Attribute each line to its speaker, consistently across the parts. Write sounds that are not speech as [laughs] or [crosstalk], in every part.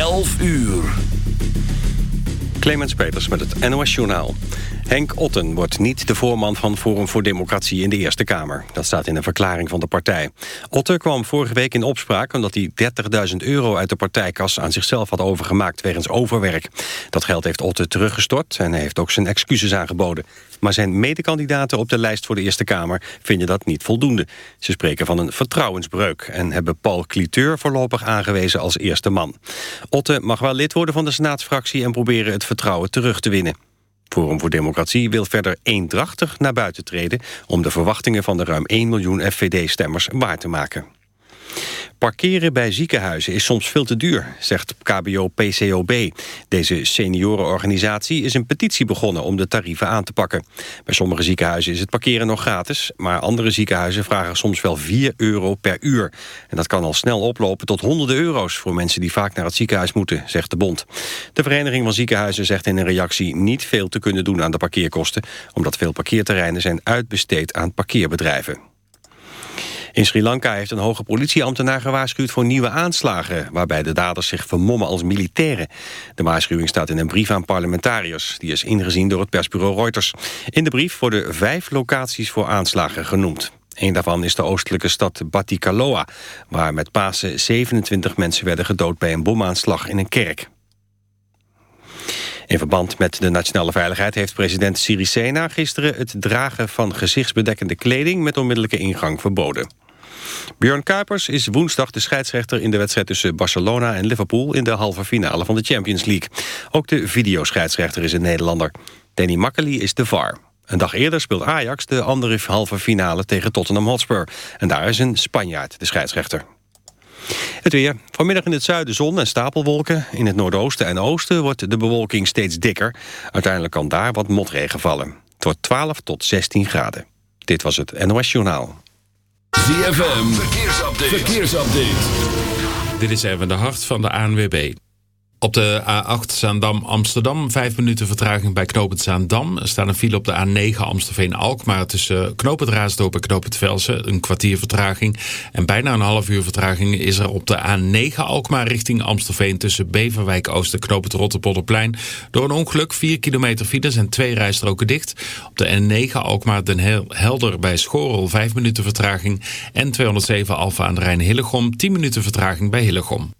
Speaker 1: 11 uur.
Speaker 2: Clemens Peters met het NOS Journaal. Henk Otten wordt niet de voorman van Forum voor Democratie in de Eerste Kamer. Dat staat in een verklaring van de partij. Otten kwam vorige week in opspraak omdat hij 30.000 euro uit de partijkas aan zichzelf had overgemaakt wegens overwerk. Dat geld heeft Otten teruggestort en hij heeft ook zijn excuses aangeboden. Maar zijn medekandidaten op de lijst voor de Eerste Kamer vinden dat niet voldoende. Ze spreken van een vertrouwensbreuk en hebben Paul Cliteur voorlopig aangewezen als eerste man. Otten mag wel lid worden van de senaatsfractie en proberen het vertrouwen terug te winnen. Forum voor Democratie wil verder eendrachtig naar buiten treden... om de verwachtingen van de ruim 1 miljoen FVD-stemmers waar te maken. Parkeren bij ziekenhuizen is soms veel te duur, zegt KBO-PCOB. Deze seniorenorganisatie is een petitie begonnen om de tarieven aan te pakken. Bij sommige ziekenhuizen is het parkeren nog gratis... maar andere ziekenhuizen vragen soms wel 4 euro per uur. En dat kan al snel oplopen tot honderden euro's... voor mensen die vaak naar het ziekenhuis moeten, zegt de bond. De Vereniging van Ziekenhuizen zegt in een reactie... niet veel te kunnen doen aan de parkeerkosten... omdat veel parkeerterreinen zijn uitbesteed aan parkeerbedrijven. In Sri Lanka heeft een hoge politieambtenaar gewaarschuwd voor nieuwe aanslagen, waarbij de daders zich vermommen als militairen. De waarschuwing staat in een brief aan parlementariërs. Die is ingezien door het persbureau Reuters. In de brief worden vijf locaties voor aanslagen genoemd. Een daarvan is de oostelijke stad Batikaloa, waar met Pasen 27 mensen werden gedood bij een bomaanslag in een kerk. In verband met de nationale veiligheid heeft president Sirisena gisteren het dragen van gezichtsbedekkende kleding met onmiddellijke ingang verboden. Björn Kuipers is woensdag de scheidsrechter in de wedstrijd tussen Barcelona en Liverpool in de halve finale van de Champions League. Ook de videoscheidsrechter is een Nederlander. Danny Makkely is de VAR. Een dag eerder speelt Ajax de andere halve finale tegen Tottenham Hotspur. En daar is een Spanjaard de scheidsrechter. Het weer. Vanmiddag in het zuiden zon en stapelwolken. In het noordoosten en oosten wordt de bewolking steeds dikker. Uiteindelijk kan daar wat motregen vallen. Het wordt 12 tot 16 graden. Dit was het NOS Journaal.
Speaker 1: ZFM. Verkeersupdate. Verkeersupdate.
Speaker 3: Dit is even de hart van de ANWB. Op de A8 Zaandam-Amsterdam, vijf minuten vertraging bij Knopend Zaandam. Er staat een file op de A9 Amstelveen-Alkmaar tussen Knopend Raasdorp en Knopend Velsen. Een kwartier vertraging. En bijna een half uur vertraging is er op de A9 Alkmaar richting Amstelveen... tussen Beverwijk-Oost en Knopend Rotterpolderplein. Door een ongeluk, 4 kilometer files en twee rijstroken dicht. Op de N9 Alkmaar Den Helder bij Schorel, 5 minuten vertraging. En 207 Alfa aan de Rijn Hillegom, 10 minuten vertraging bij Hillegom.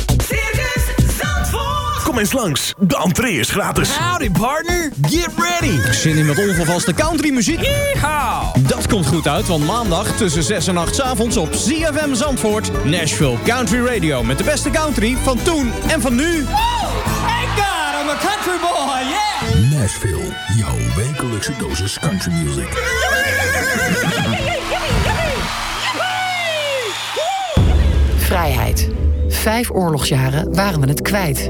Speaker 4: Kom eens langs, de entree is gratis.
Speaker 5: Howdy partner, get ready. Zin in met onvervaste countrymuziek? Yeehaw. Dat komt goed uit, want maandag tussen 6 en 8 's avonds op ZFM Zandvoort... Nashville Country Radio met de beste country van toen en van nu.
Speaker 6: Thank God I'm a country boy, yeah.
Speaker 1: Nashville. Jouw wekelijkse dosis country music.
Speaker 7: Vrijheid. Vijf oorlogsjaren waren we het kwijt.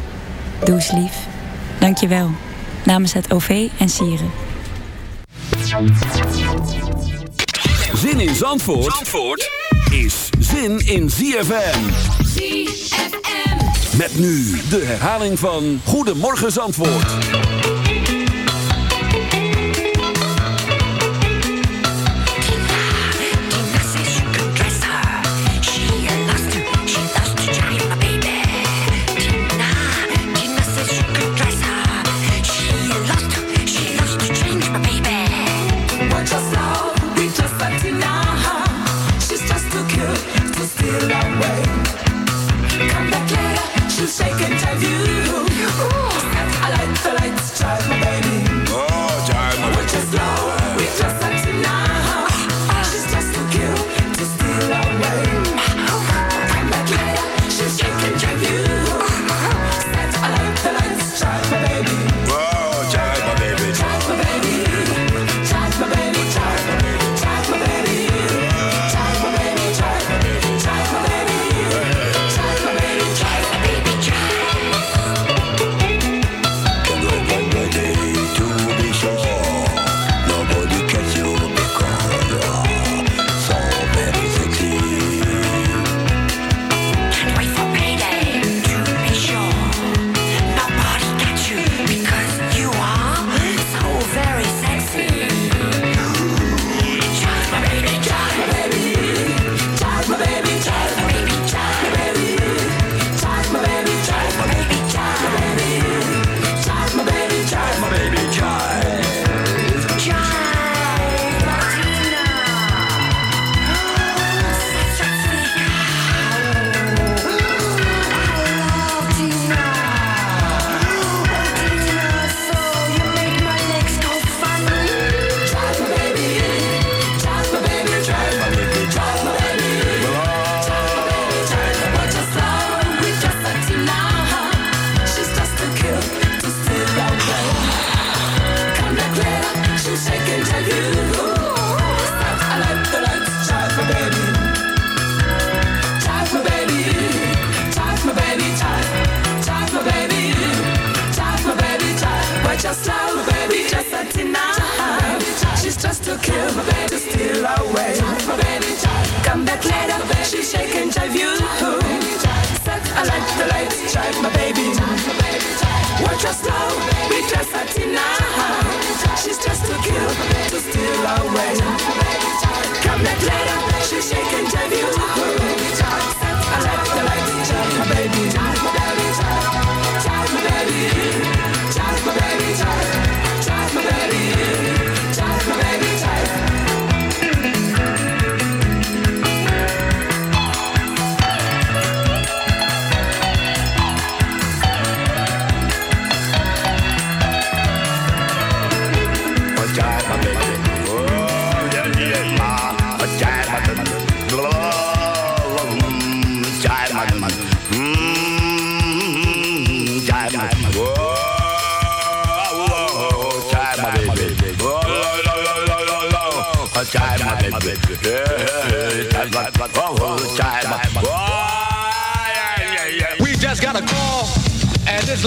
Speaker 8: Doe eens lief. Dank je wel. Namens het OV en Sieren.
Speaker 9: Zin in Zandvoort, Zandvoort is zin in ZFM.
Speaker 6: ZFM.
Speaker 9: Met nu de herhaling van Goedemorgen Zandvoort.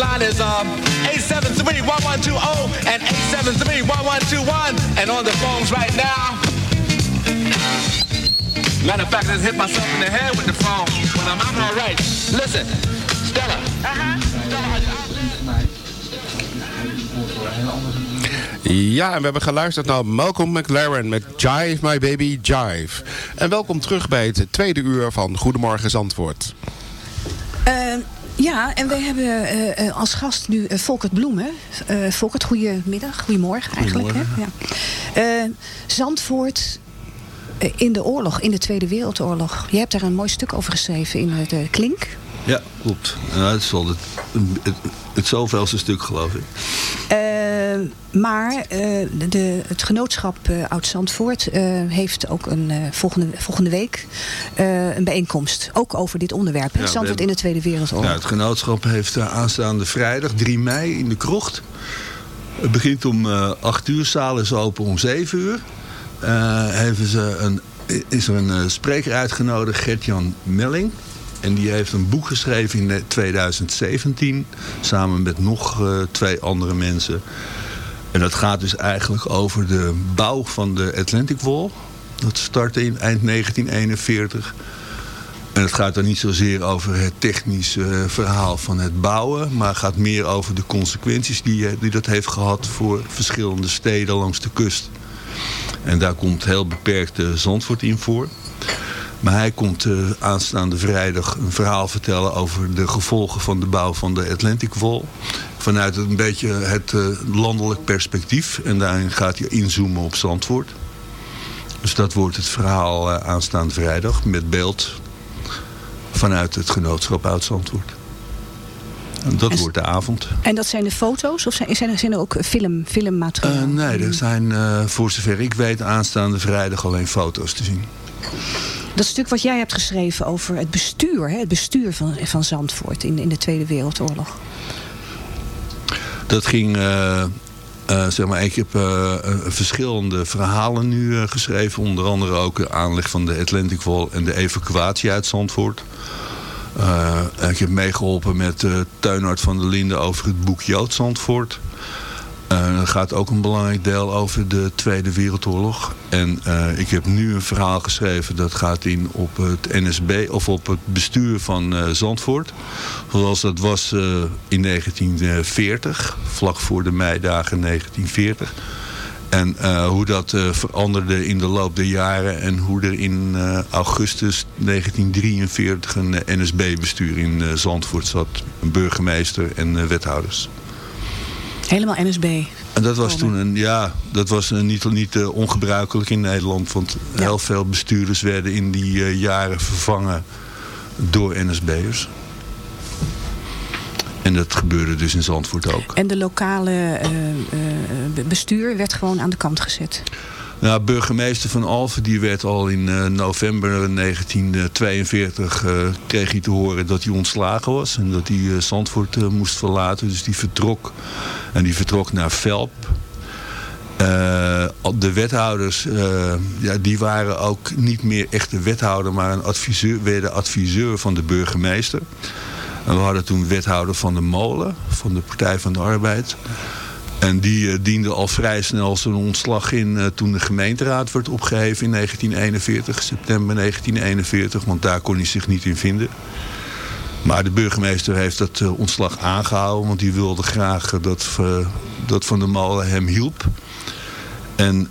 Speaker 10: Line is um 873-1120 and 873-1121, and on the phones right now. Matter of fact, I just hit myself in the head with the phone, but I'm, I'm all right. Listen, Stella.
Speaker 11: Ja, en we hebben geluisterd naar Malcolm McLaren met Jive My Baby Jive. En welkom terug bij het tweede uur van Goedemorgen Zandvoort.
Speaker 12: Eh, ja, en wij hebben eh, eh, als gast nu uh, Volkert Bloemen. Uh, Volkert, goedemiddag, goedemorgen eigenlijk. Hè? Ja. Zandvoort in de oorlog, in de Tweede Wereldoorlog. Je hebt daar een mooi stuk over geschreven in de Klink.
Speaker 13: Ja, klopt. Nou, het is wel het, het, het zoveelste stuk, geloof ik.
Speaker 12: Uh, maar uh, de, het genootschap uh, Oud-Zandvoort heeft ook een, volgende, volgende week een bijeenkomst. Ook over dit onderwerp. Ja, Zandvoort hebben, in de Tweede Wereldoorlog.
Speaker 13: Ja, het genootschap heeft aanstaande vrijdag 3 mei in de krocht. Het begint om 8 uur, zaal is open om 7 uur. eh, hebben ze een, is er een eh, spreker uitgenodigd, Gert-Jan Melling. En die heeft een boek geschreven in eh, 2017. Samen met nog eh, twee andere mensen. En dat gaat dus eigenlijk over de bouw van de Atlantic Wall. Dat startte in eind 1941. En het gaat dan niet zozeer over het technische eh, verhaal van het bouwen. Maar gaat meer over de consequenties die, eh, die dat heeft gehad voor verschillende steden langs de kust. En daar komt heel beperkt eh, Zandvoort in voor. Maar hij komt eh, aanstaande vrijdag een verhaal vertellen over de gevolgen van de bouw van de Atlantic Wall. Vanuit een beetje het eh, landelijk perspectief. En daarin gaat hij inzoomen op Zandvoort. Dus dat wordt het verhaal eh, aanstaande vrijdag met beeld vanuit het genootschap Oud-Zandvoort. En dat
Speaker 12: En s-
Speaker 13: wordt de avond.
Speaker 12: En dat zijn de foto's of zijn, zijn, er, zijn er ook film, filmmateriaal?
Speaker 13: Eh, nee, er zijn voor zover ik weet aanstaande vrijdag alleen foto's te zien.
Speaker 12: Dat stuk wat jij hebt geschreven over het bestuur, hè, het bestuur van, van Zandvoort in, in de Tweede Wereldoorlog.
Speaker 13: Dat ging, eh, eh, zeg maar, ik heb eh, verschillende verhalen nu geschreven. Onder andere ook de aanleg van de Atlantic Wall en de evacuatie uit Zandvoort. Ik heb meegeholpen met Tuinhard van der Linden over het boek Jood Zandvoort. Eh, er gaat ook een belangrijk deel over de Tweede Wereldoorlog. En eh, ik heb nu een verhaal geschreven dat gaat in op het NSB of op het bestuur van eh, Zandvoort. Zoals dat was in 1940, vlak voor de meidagen 1940. En hoe dat veranderde in de loop der jaren. En hoe er in augustus 1943 een NSB-bestuur in Zandvoort zat. Een burgemeester en wethouders.
Speaker 12: Helemaal NSB.
Speaker 13: En dat was toen een, ja, dat was eh, niet, niet eh, ongebruikelijk in Nederland. Want heel veel bestuurders werden in die eh, jaren vervangen door NSB'ers. En dat gebeurde dus in Zandvoort ook.
Speaker 12: En de lokale bestuur werd gewoon aan de kant gezet.
Speaker 13: Nou, burgemeester van Alphen die werd al in eh, november 1942 eh, kreeg hij te horen dat hij ontslagen was. En dat hij eh, Zandvoort eh, moest verlaten. Dus die vertrok. En die vertrok naar Velp. Eh, de wethouders, eh, ja, die waren ook niet meer echt de wethouder, maar een adviseur, werden adviseur van de burgemeester. En we hadden toen wethouder van de Molen, van de Partij van de Arbeid. En die eh, diende al vrij snel zijn ontslag in eh, toen de gemeenteraad werd opgeheven in 1941, september 1941, want daar kon hij zich niet in vinden. Maar de burgemeester heeft dat eh, ontslag aangehouden, want die wilde graag dat, dat Van der Molen hem hielp. En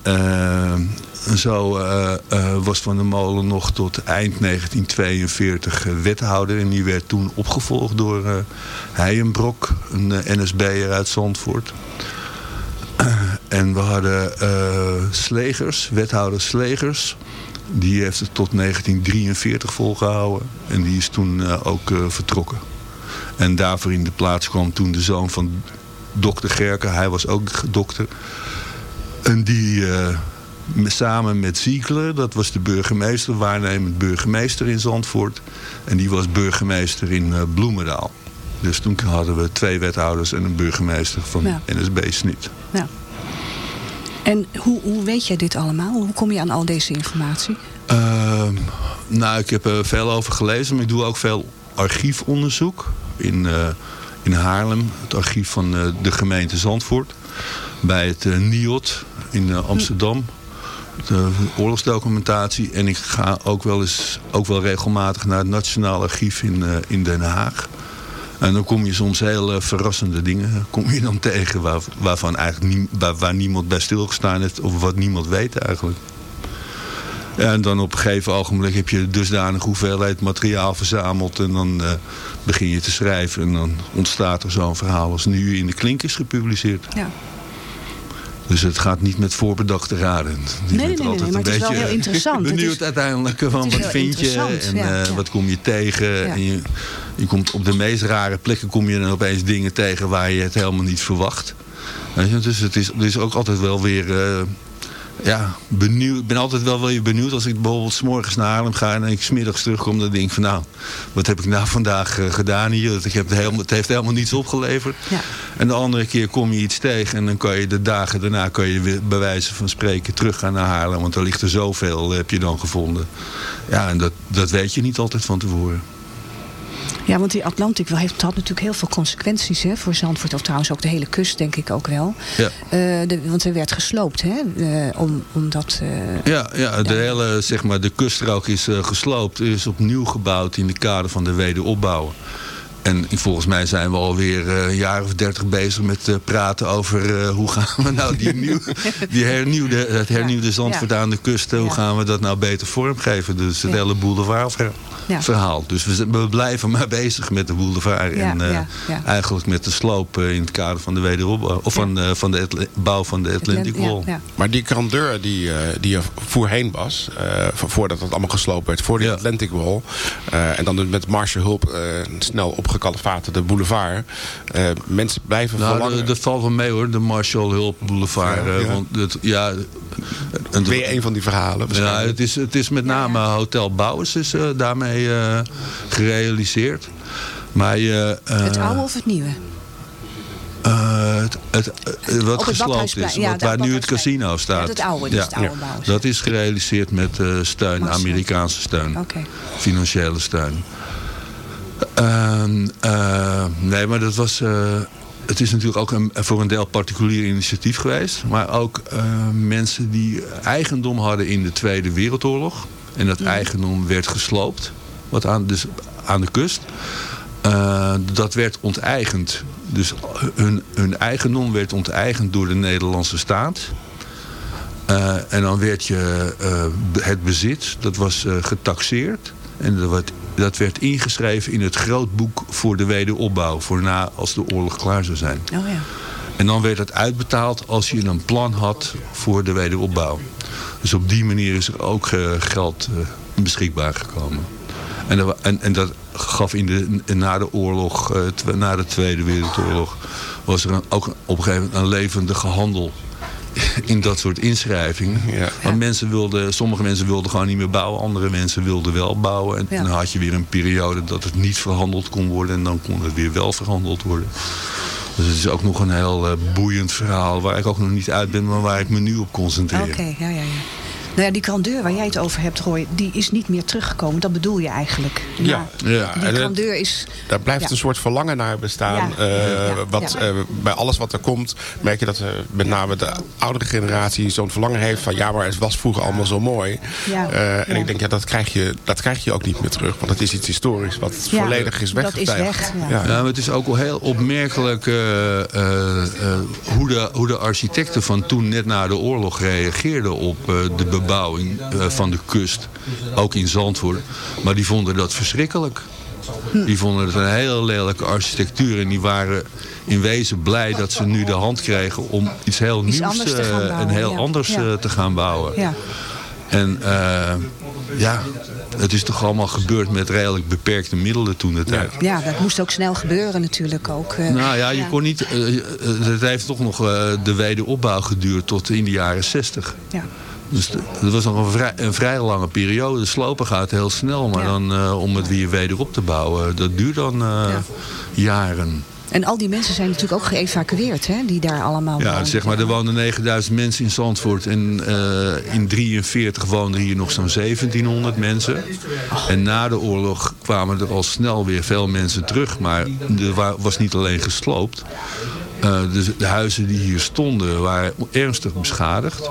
Speaker 13: zo was Van der Molen nog tot eind 1942 eh, wethouder. En die werd toen opgevolgd door Heijenbrok, een NSB'er uit Zandvoort. En we hadden eh, Slegers, wethouder Slegers. Die heeft het tot 1943 volgehouden. En die is toen eh, ook eh, vertrokken. En daarvoor in de plaats kwam toen de zoon van dokter Gerken. Hij was ook dokter. En die eh, samen met Ziegler, dat was de burgemeester, waarnemend burgemeester in Zandvoort. En die was burgemeester in eh, Bloemendaal. Dus toen hadden we twee wethouders en een burgemeester van
Speaker 12: Ja.
Speaker 13: NSB Snit.
Speaker 12: Ja. En hoe, hoe weet jij dit allemaal? Hoe kom je aan al deze informatie?
Speaker 13: Ehm, nou, ik heb er veel over gelezen, maar ik doe ook veel archiefonderzoek in, eh, in Haarlem. Het archief van eh, de gemeente Zandvoort. Bij het eh, NIOT in Amsterdam. De oorlogsdocumentatie. En ik ga ook wel eens, ook wel regelmatig naar het Nationaal Archief in, in Den Haag. En dan kom je soms heel eh, verrassende dingen kom je dan [laughs] tegen waar, waarvan eigenlijk waar, niemand bij stilgestaan heeft of wat niemand weet eigenlijk. En dan op een gegeven ogenblik heb je dusdanig hoeveelheid materiaal verzameld en dan eh, begin je te schrijven en dan ontstaat er zo'n verhaal als nu in de Klink is gepubliceerd.
Speaker 12: Ja.
Speaker 13: Dus het gaat niet met voorbedachte raden. Je
Speaker 12: Nee,
Speaker 13: bent
Speaker 12: nee, nee,
Speaker 13: altijd
Speaker 12: maar
Speaker 13: een
Speaker 12: het is wel
Speaker 13: beetje
Speaker 12: heel interessant. [laughs] Het
Speaker 13: Benieuwd uiteindelijk van
Speaker 12: het
Speaker 13: wat vind je en
Speaker 12: ja,
Speaker 13: eh,
Speaker 12: ja.
Speaker 13: wat kom je tegen.
Speaker 12: Ja.
Speaker 13: En je, je komt op de meest rare plekken kom je dan opeens dingen tegen waar je het helemaal niet verwacht. Weet je, dus het is, er is ook altijd wel weer eh, ja, benieuwd. Ik ben altijd wel weer benieuwd als ik bijvoorbeeld 's morgens naar Haarlem ga en ik smiddags terugkom. Dan denk ik van nou, wat heb ik nou vandaag eh, gedaan hier? Ik heb het, helemaal, het heeft helemaal niets opgeleverd.
Speaker 12: Ja.
Speaker 13: En de andere keer kom je iets tegen en dan kan je de dagen daarna kan je weer bij wijze van spreken teruggaan naar Haarlem. Want er ligt er zoveel, heb je dan gevonden. Ja, en dat, dat weet je niet altijd van tevoren.
Speaker 12: Ja, want die Atlantic wel heeft, had natuurlijk heel veel consequenties hè, voor Zandvoort. Of trouwens ook de hele kust, denk ik ook wel.
Speaker 13: Ja.
Speaker 12: Eh, de, want er werd gesloopt, hè? eh, om, omdat... eh,
Speaker 13: Ja, ja de hele zeg maar, de kuststrook is gesloopt, is opnieuw gebouwd in de kader van de wederopbouw. En volgens mij zijn we alweer een jaar of dertig bezig met praten over hoe gaan we nou die, [laughs] nieuw, die hernieuwde, het hernieuwde Zandvoort aan de kust, hoe gaan we dat nou beter vormgeven? Dus het hele boulevardverhaal.
Speaker 12: Ja.
Speaker 13: verhaal. Dus we, we blijven maar [laughs] bezig met de boulevard.
Speaker 12: Ja,
Speaker 13: en eh, eigenlijk met de sloop eh, in het kader van de wederopbouw. Of van, eh, van de bouw van de Atlantic Wall.
Speaker 12: ja.
Speaker 11: Maar die grandeur die, eh, die er voorheen was, eh, vo- voordat het allemaal gesloopt werd, voor die Atlantic Wall, eh, en dan dus met Marshall hulp eh, snel opgekalefaterde boulevard, eh, mensen blijven
Speaker 13: Nou,
Speaker 11: verlangen.
Speaker 13: de- dat valt wel mee hoor, de Marshall Hulp Boulevard. Eh. Want het, ja, en-
Speaker 11: Weer een van die verhalen.
Speaker 13: Ja,
Speaker 11: waarschijnlijk.
Speaker 13: het is, het is met name Hotel Bouwers is eh, daarmee eh, gerealiseerd. Maar je, eh,
Speaker 12: het oude of het nieuwe?
Speaker 13: eh, het, het, wat gesloopt is,
Speaker 12: ja,
Speaker 13: wat, waar nu het casino staat.
Speaker 12: Ja, het oude, dus het oude Bouwers.
Speaker 13: Dat is gerealiseerd met steun, Amerikaanse steun. Financiële steun. Ehm, eh, nee, maar dat was... het is natuurlijk ook een, voor een deel particulier initiatief geweest. Maar ook mensen die eigendom hadden in de Tweede Wereldoorlog. En dat eigendom werd gesloopt. Wat aan, dus aan de kust. Eh, dat werd onteigend. Dus hun, hun eigendom werd onteigend door de Nederlandse staat. Eh, en dan werd je eh, het bezit, dat was getaxeerd. En dat werd, dat werd ingeschreven in het grootboek voor de wederopbouw. Voor na als de oorlog klaar zou zijn.
Speaker 12: Oh ja.
Speaker 13: En dan werd het uitbetaald als je een plan had voor de wederopbouw. Dus op die manier is er ook geld beschikbaar gekomen. En, dat en, en dat gaf in de, na de oorlog, eh, na de Tweede Wereldoorlog, was er een, ook op een gegeven moment een levendige handel [laughs] in dat soort inschrijvingen. Want mensen wilden, sommige mensen wilden gewoon niet meer bouwen, andere mensen wilden wel bouwen. En
Speaker 12: Ja.
Speaker 13: dan had je weer een periode dat het niet verhandeld kon worden en dan kon het weer wel verhandeld worden. Dus het is ook nog een heel eh, boeiend verhaal waar ik ook nog niet uit ben, maar waar ik me nu op concentreer.
Speaker 12: Oké, ja, ja, ja. Nou ja, die grandeur waar jij het over hebt, Roy, die is niet meer teruggekomen. Dat bedoel je eigenlijk.
Speaker 11: Ja,
Speaker 12: Maar
Speaker 11: ja.
Speaker 12: Die grandeur is...
Speaker 11: Daar blijft
Speaker 12: Ja.
Speaker 11: een soort verlangen naar bestaan.
Speaker 12: Ja.
Speaker 11: Eh, wat,
Speaker 12: Ja.
Speaker 11: eh, bij alles wat er komt, merk je dat met name de oudere generatie zo'n verlangen heeft van ja, maar het was vroeger allemaal zo mooi.
Speaker 12: Ja.
Speaker 11: Eh, en
Speaker 12: Ja.
Speaker 11: ik denk, ja, dat krijg, je, dat krijg je ook niet meer terug. Want het is iets historisch wat
Speaker 12: Ja,
Speaker 11: volledig is
Speaker 12: dat is weg, ja.
Speaker 13: Het is ook wel heel opmerkelijk eh, eh, eh, hoe, de, hoe de architecten van toen net na de oorlog reageerden op eh, de bebouwing eh, van de kust. Ook in Zandvoort. Maar die vonden dat verschrikkelijk. Die vonden het een heel lelijke architectuur. En die waren in wezen blij dat ze nu de hand kregen om iets heel
Speaker 12: Iets
Speaker 13: nieuws
Speaker 12: te
Speaker 13: eh,
Speaker 12: bouwen,
Speaker 13: en heel
Speaker 12: ja.
Speaker 13: anders
Speaker 12: Ja.
Speaker 13: eh, te gaan bouwen.
Speaker 12: Ja.
Speaker 13: En ja, het is toch allemaal gebeurd met redelijk beperkte middelen toen de tijd.
Speaker 12: Ja, dat moest ook snel gebeuren natuurlijk ook.
Speaker 13: Nou ja, je kon niet. het heeft toch nog eh, de wederopbouw geduurd tot in de jaren 60.
Speaker 12: Ja.
Speaker 13: Dus dat was nog een vrij, een vrij lange periode. De slopen gaat heel snel, maar dan eh, om het weer wederop te bouwen, dat duurt dan eh, jaren.
Speaker 12: En al die mensen zijn natuurlijk ook geëvacueerd, hè, die daar allemaal
Speaker 13: Ja,
Speaker 12: wonen.
Speaker 13: zeg maar, er woonden 9000 mensen in Zandvoort. En eh, in 43 woonden hier nog zo'n 1700 mensen. En na de oorlog kwamen er al snel weer veel mensen terug. Maar er wa- was niet alleen gesloopt. Eh, dus de huizen die hier stonden waren ernstig beschadigd.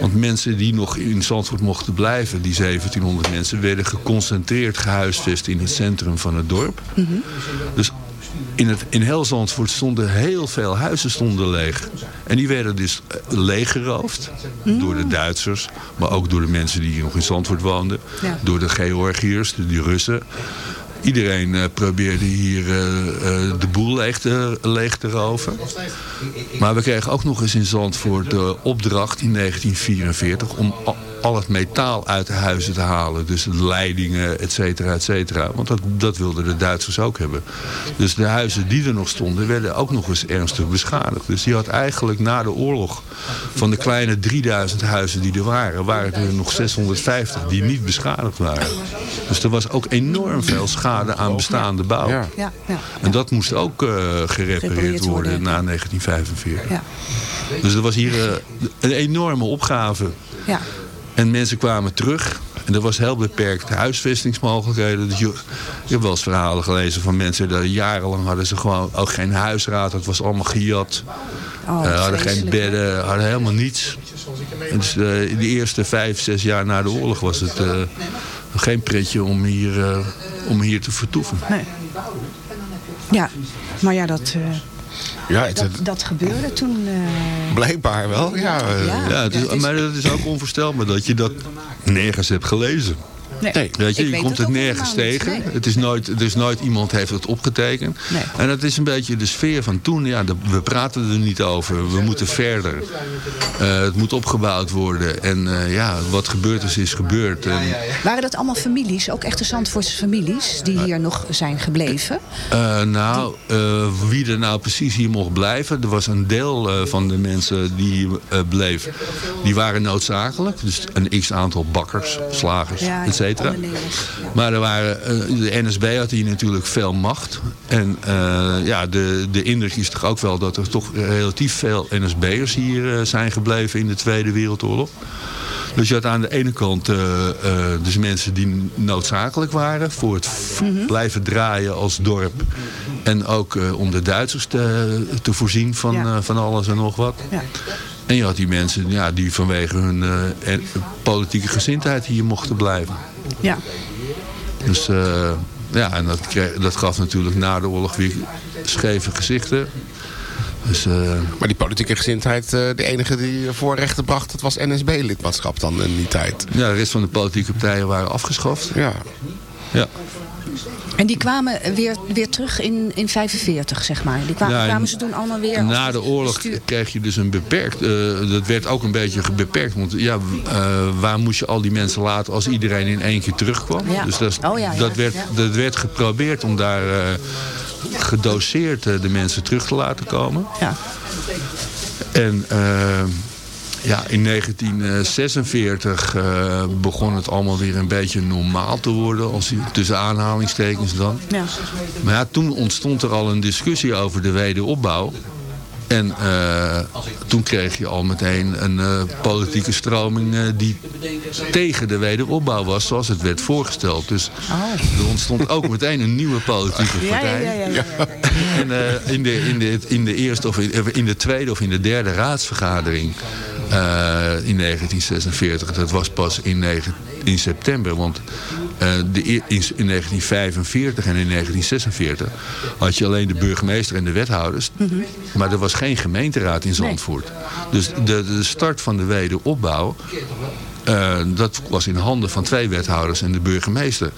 Speaker 13: Want mensen die nog in Zandvoort mochten blijven, die 1700 mensen, werden geconcentreerd gehuisvest in het centrum van het dorp. Dus in, het, in heel Zandvoort stonden heel veel huizen stonden leeg. En die werden dus eh, leeggeroofd door de Duitsers. Maar ook door de mensen die hier nog in Zandvoort woonden.
Speaker 12: Ja.
Speaker 13: Door de Georgiërs, de, die Russen. Iedereen eh, probeerde hier eh, eh, de boel leeg te, leeg te roven. Maar we kregen ook nog eens in Zandvoort de opdracht in 1944 om al het metaal uit de huizen te halen. Dus de leidingen, et cetera, et cetera. Want dat, dat wilden de Duitsers ook hebben. Dus de huizen die er nog stonden, werden ook nog eens ernstig beschadigd. Dus die had eigenlijk na de oorlog van de kleine 3000 huizen die er waren, waren er nog 650 die niet beschadigd waren. Dus er was ook enorm veel schade aan bestaande bouw.
Speaker 12: Ja, ja.
Speaker 13: En dat moest ook eh, gerepareerd worden na 1945.
Speaker 12: Ja.
Speaker 13: Dus er was hier eh, een enorme opgave.
Speaker 12: Ja.
Speaker 13: En mensen kwamen terug. En er was heel beperkt huisvestingsmogelijkheden. Dus je, ik heb wel eens verhalen gelezen van mensen... dat jarenlang hadden ze gewoon ook geen huisraad. Het was allemaal gejat.
Speaker 12: Oh,
Speaker 13: Eh, hadden geen bedden, hadden helemaal niets. En dus eh, in de eerste vijf, zes jaar na de oorlog was het eh, geen pretje om hier, om hier te vertoeven.
Speaker 12: Nee. Ja, maar ja, dat,
Speaker 11: Ja, het,
Speaker 12: dat, dat gebeurde toen. eh,
Speaker 11: blijkbaar wel. Ja,
Speaker 13: Ja, het is, maar het is ook onvoorstelbaar dat je dat nergens hebt gelezen.
Speaker 12: Nee,
Speaker 13: Weet je, je
Speaker 12: weet
Speaker 13: komt
Speaker 12: het
Speaker 13: nergens tegen.
Speaker 12: Nee.
Speaker 13: Het is nooit, er is nooit iemand heeft het opgetekend.
Speaker 12: Nee.
Speaker 13: En dat is een beetje de sfeer van toen. Ja, de- we praten er niet over. We moeten verder. Eh, het moet opgebouwd worden. En eh, ja, wat gebeurd is, is gebeurd. En,
Speaker 12: Waren dat allemaal families, ook echte Zandvoortse families, die hier nog zijn gebleven?
Speaker 13: Eh, nou, eh, wie er nou precies hier mocht blijven. Er was een deel eh, van de mensen die hier eh, bleef. Die waren noodzakelijk. Dus een x-aantal bakkers, slagers,
Speaker 12: Ja,
Speaker 13: et cetera. Maar er waren, eh, de NSB had hier natuurlijk veel macht. En eh, ja, de, de indruk is toch ook wel dat er toch relatief veel NSB'ers hier eh, zijn gebleven in de Tweede Wereldoorlog. Dus je had aan de ene kant dus mensen die noodzakelijk waren voor het v- blijven draaien als dorp. En ook om de Duitsers te, te voorzien van,
Speaker 12: Ja.
Speaker 13: van alles en nog wat.
Speaker 12: Ja.
Speaker 13: En je had die mensen ja, die vanwege hun eh, politieke gezindheid hier mochten blijven.
Speaker 12: Ja.
Speaker 13: Dus eh, ja, en dat, kreeg, dat gaf natuurlijk na de oorlog weer scheve gezichten. Dus, eh,
Speaker 11: Maar die politieke gezindheid, eh, de enige die voorrechten bracht, dat was NSB-lidmaatschap dan in die tijd.
Speaker 13: ja, de rest van de politieke partijen waren afgeschaft.
Speaker 11: Ja.
Speaker 13: Ja.
Speaker 12: En die kwamen weer, weer terug in, in 45, zeg maar. Die kwamen, ze toen allemaal weer...
Speaker 13: Na de oorlog
Speaker 12: bestuur-
Speaker 13: kreeg je dus een beperkt... eh, dat werd ook een beetje beperkt. Want ja, eh, waar moest je al die mensen laten als iedereen in één keer terugkwam?
Speaker 12: Ja.
Speaker 13: Dus dat,
Speaker 12: Oh ja, ja,
Speaker 13: dat, werd, dat werd geprobeerd om daar eh, gedoseerd de mensen terug te laten komen.
Speaker 12: Ja.
Speaker 13: En ja, in 1946 eh, begon het allemaal weer een beetje normaal te worden. Als, tussen aanhalingstekens dan.
Speaker 12: Ja.
Speaker 13: Maar ja, toen ontstond er al een discussie over de wederopbouw. En eh, toen kreeg je al meteen een eh, politieke stroming die tegen de wederopbouw was zoals het werd voorgesteld. Dus er ontstond ook meteen een nieuwe politieke
Speaker 12: Oh.
Speaker 13: Partij.
Speaker 12: ja, ja, ja, ja.
Speaker 13: En in, de, in, de, in de eerste of in, in de tweede of in de derde raadsvergadering in 1946, dat was pas in, negen- in september, want eh, de, eer- in, in 1945 en in 1946 had je alleen de burgemeester en de wethouders, maar er was geen gemeenteraad in Zandvoort. Dus de, de start van de wederopbouw eh, dat was in handen van twee wethouders en de burgemeester.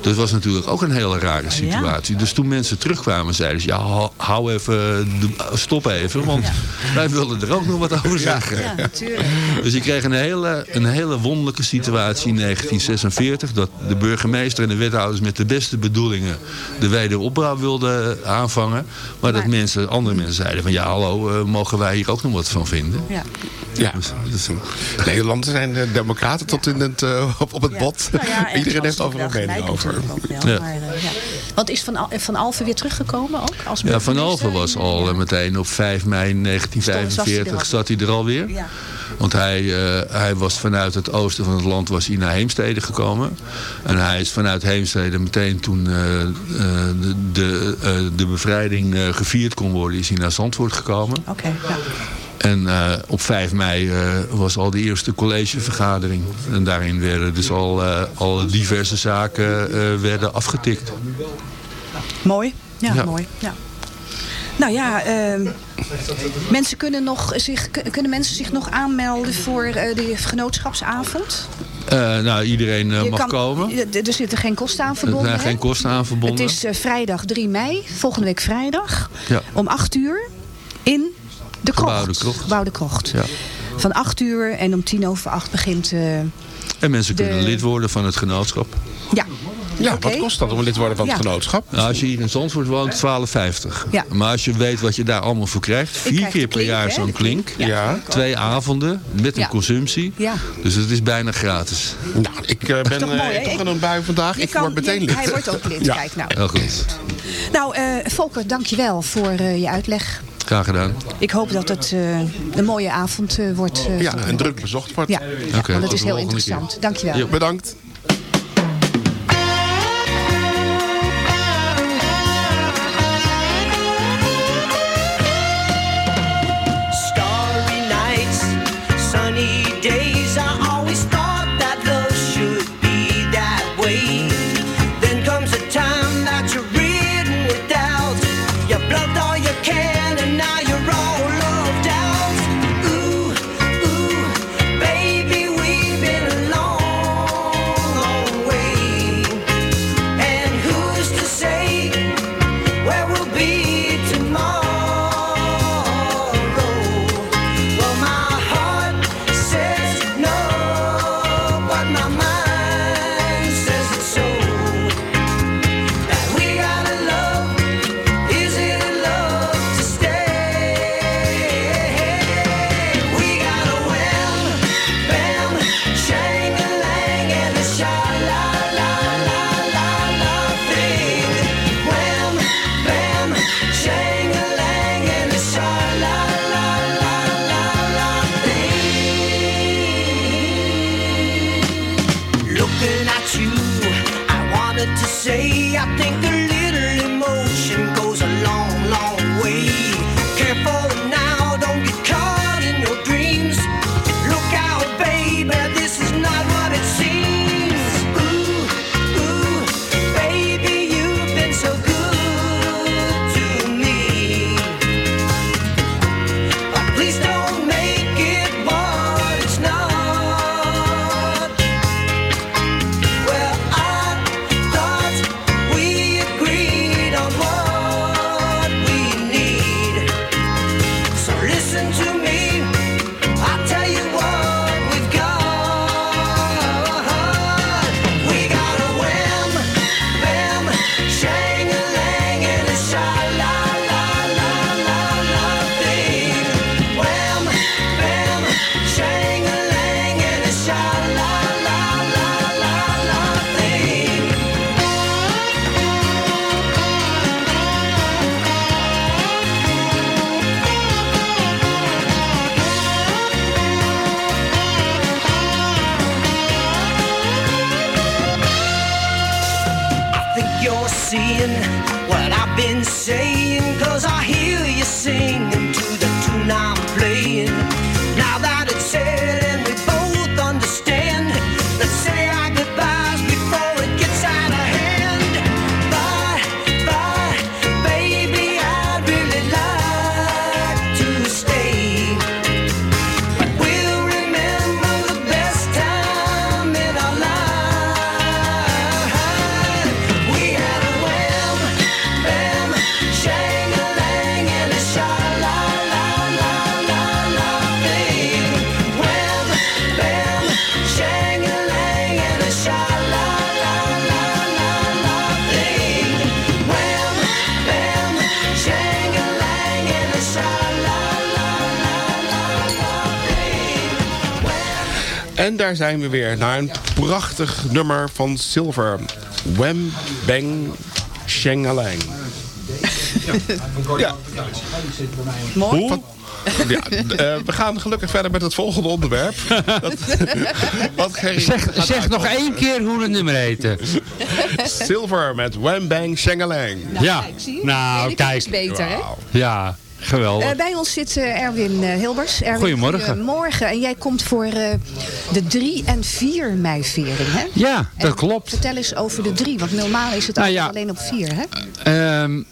Speaker 13: Dat was natuurlijk ook een hele rare situatie. Dus toen mensen terugkwamen zeiden ze... ja, hou- even, de- stop even, want wij willen er ook nog wat over zeggen.
Speaker 12: Ja, natuurlijk.
Speaker 13: Dus je kreeg een hele, een hele wonderlijke situatie in 1946... dat de burgemeester en de wethouders met de beste bedoelingen... de wederopbouw wilden aanvangen. Maar dat mensen, andere mensen zeiden van... ja, hallo, eh, mogen wij hier ook nog wat van vinden?
Speaker 12: Ja.
Speaker 11: Ja, dus, Nederlanders zijn eh, democraten tot in het, eh, op, op het bot.
Speaker 12: Nou
Speaker 11: Iedereen heeft overal
Speaker 12: ook wel
Speaker 11: mening over.
Speaker 12: wel,
Speaker 13: Ja.
Speaker 12: maar, eh, ja. Want is Van, Al- Van Alphen weer teruggekomen ook? Als
Speaker 13: Ja, Van? Alphen was al eh, meteen op 5 mei
Speaker 12: Stond-
Speaker 13: 1945
Speaker 12: zat
Speaker 13: zat hij er alweer.
Speaker 12: Ja.
Speaker 13: Want hij, hij was vanuit het oosten van het land was hij naar Heemstede gekomen. En hij is vanuit Heemstede meteen toen de, de, eh, de bevrijding gevierd kon worden... is hij naar Zandvoort gekomen.
Speaker 12: Oké, ja.
Speaker 13: En eh, op 5 mei eh, was al de eerste collegevergadering. En daarin werden dus al, eh, al diverse zaken werden afgetikt.
Speaker 12: Mooi. Ja,
Speaker 13: Ja.
Speaker 12: mooi. Ja. Nou ja, ehm, mensen kunnen, nog zich, kunnen mensen zich nog aanmelden voor de genootschapsavond?
Speaker 13: Nou, iedereen mag
Speaker 12: kan-
Speaker 13: komen.
Speaker 12: Er er zitten geen kosten aan
Speaker 13: Er
Speaker 12: verbonden.
Speaker 13: zijn
Speaker 12: hè?
Speaker 13: geen kosten aan verbonden.
Speaker 12: Het is vrijdag 3 mei, volgende week vrijdag,
Speaker 13: Ja.
Speaker 12: om 8 uur in de krocht.
Speaker 13: Krocht.
Speaker 12: Gebouwde krocht.
Speaker 13: Ja.
Speaker 12: van 8 uur en om tien over acht begint... eh,
Speaker 13: En mensen
Speaker 12: De-
Speaker 13: kunnen lid worden van het genootschap.
Speaker 12: ja.
Speaker 11: Ja, wat kost dat om lid te worden van het
Speaker 12: Ja.
Speaker 11: genootschap?
Speaker 13: Nou, als je hier in Zandvoort woont, 12,50.
Speaker 12: Ja.
Speaker 13: Maar als je weet wat je daar allemaal voor krijgt. Vier
Speaker 12: krijg
Speaker 13: keer
Speaker 12: de
Speaker 13: per
Speaker 12: klink,
Speaker 13: jaar zo'n
Speaker 12: de klink.
Speaker 13: klink.
Speaker 11: Ja.
Speaker 13: Twee avonden met een consumptie.
Speaker 12: Ja.
Speaker 13: Dus het is bijna gratis.
Speaker 11: Nou, ik eh, ben
Speaker 12: toch
Speaker 11: eh,
Speaker 12: mooi,
Speaker 11: toch aan een bui vandaag.
Speaker 12: Je
Speaker 11: Ik
Speaker 12: kan-
Speaker 11: word meteen lid.
Speaker 12: Hij wordt ook lid,
Speaker 11: Ja.
Speaker 12: kijk nou.
Speaker 13: Heel goed.
Speaker 12: Nou, eh Volker, dankjewel voor eh, je uitleg.
Speaker 13: Gedaan.
Speaker 12: Ik hoop dat het eh, een mooie avond eh, wordt. eh,
Speaker 11: Ja, en druk bezocht wordt.
Speaker 12: Ja, want het is heel interessant.
Speaker 13: keer.
Speaker 12: Dankjewel.
Speaker 13: Ja.
Speaker 11: Bedankt.
Speaker 14: Looking at you, I wanted to say I think a
Speaker 11: En daar zijn we weer naar een prachtig nummer van Silver. Wham Bang Shangalang. Ja.
Speaker 12: Mooi.
Speaker 11: Ja, eh, we gaan gelukkig verder met het volgende onderwerp. [laughs] Dat, wat Gerry
Speaker 15: Zeg, nog één keer hoe het nummer heette.
Speaker 11: Silver met Wham Bang Shangalang.
Speaker 15: ja,
Speaker 12: zie je?
Speaker 15: nou kijk.
Speaker 12: is beter, hè?
Speaker 15: Ja, geweldig.
Speaker 12: Eh, bij ons zit eh, Erwin eh, Hilbers. Erwin,
Speaker 15: Goedemorgen.
Speaker 12: Goedemorgen. En jij komt voor de 3 en 4 mei-viering, hè?
Speaker 15: ja, dat
Speaker 12: En
Speaker 15: klopt.
Speaker 12: Vertel eens over de 3, want normaal is het
Speaker 15: Nou ja.
Speaker 12: alleen op 4, hè?
Speaker 15: Ehm,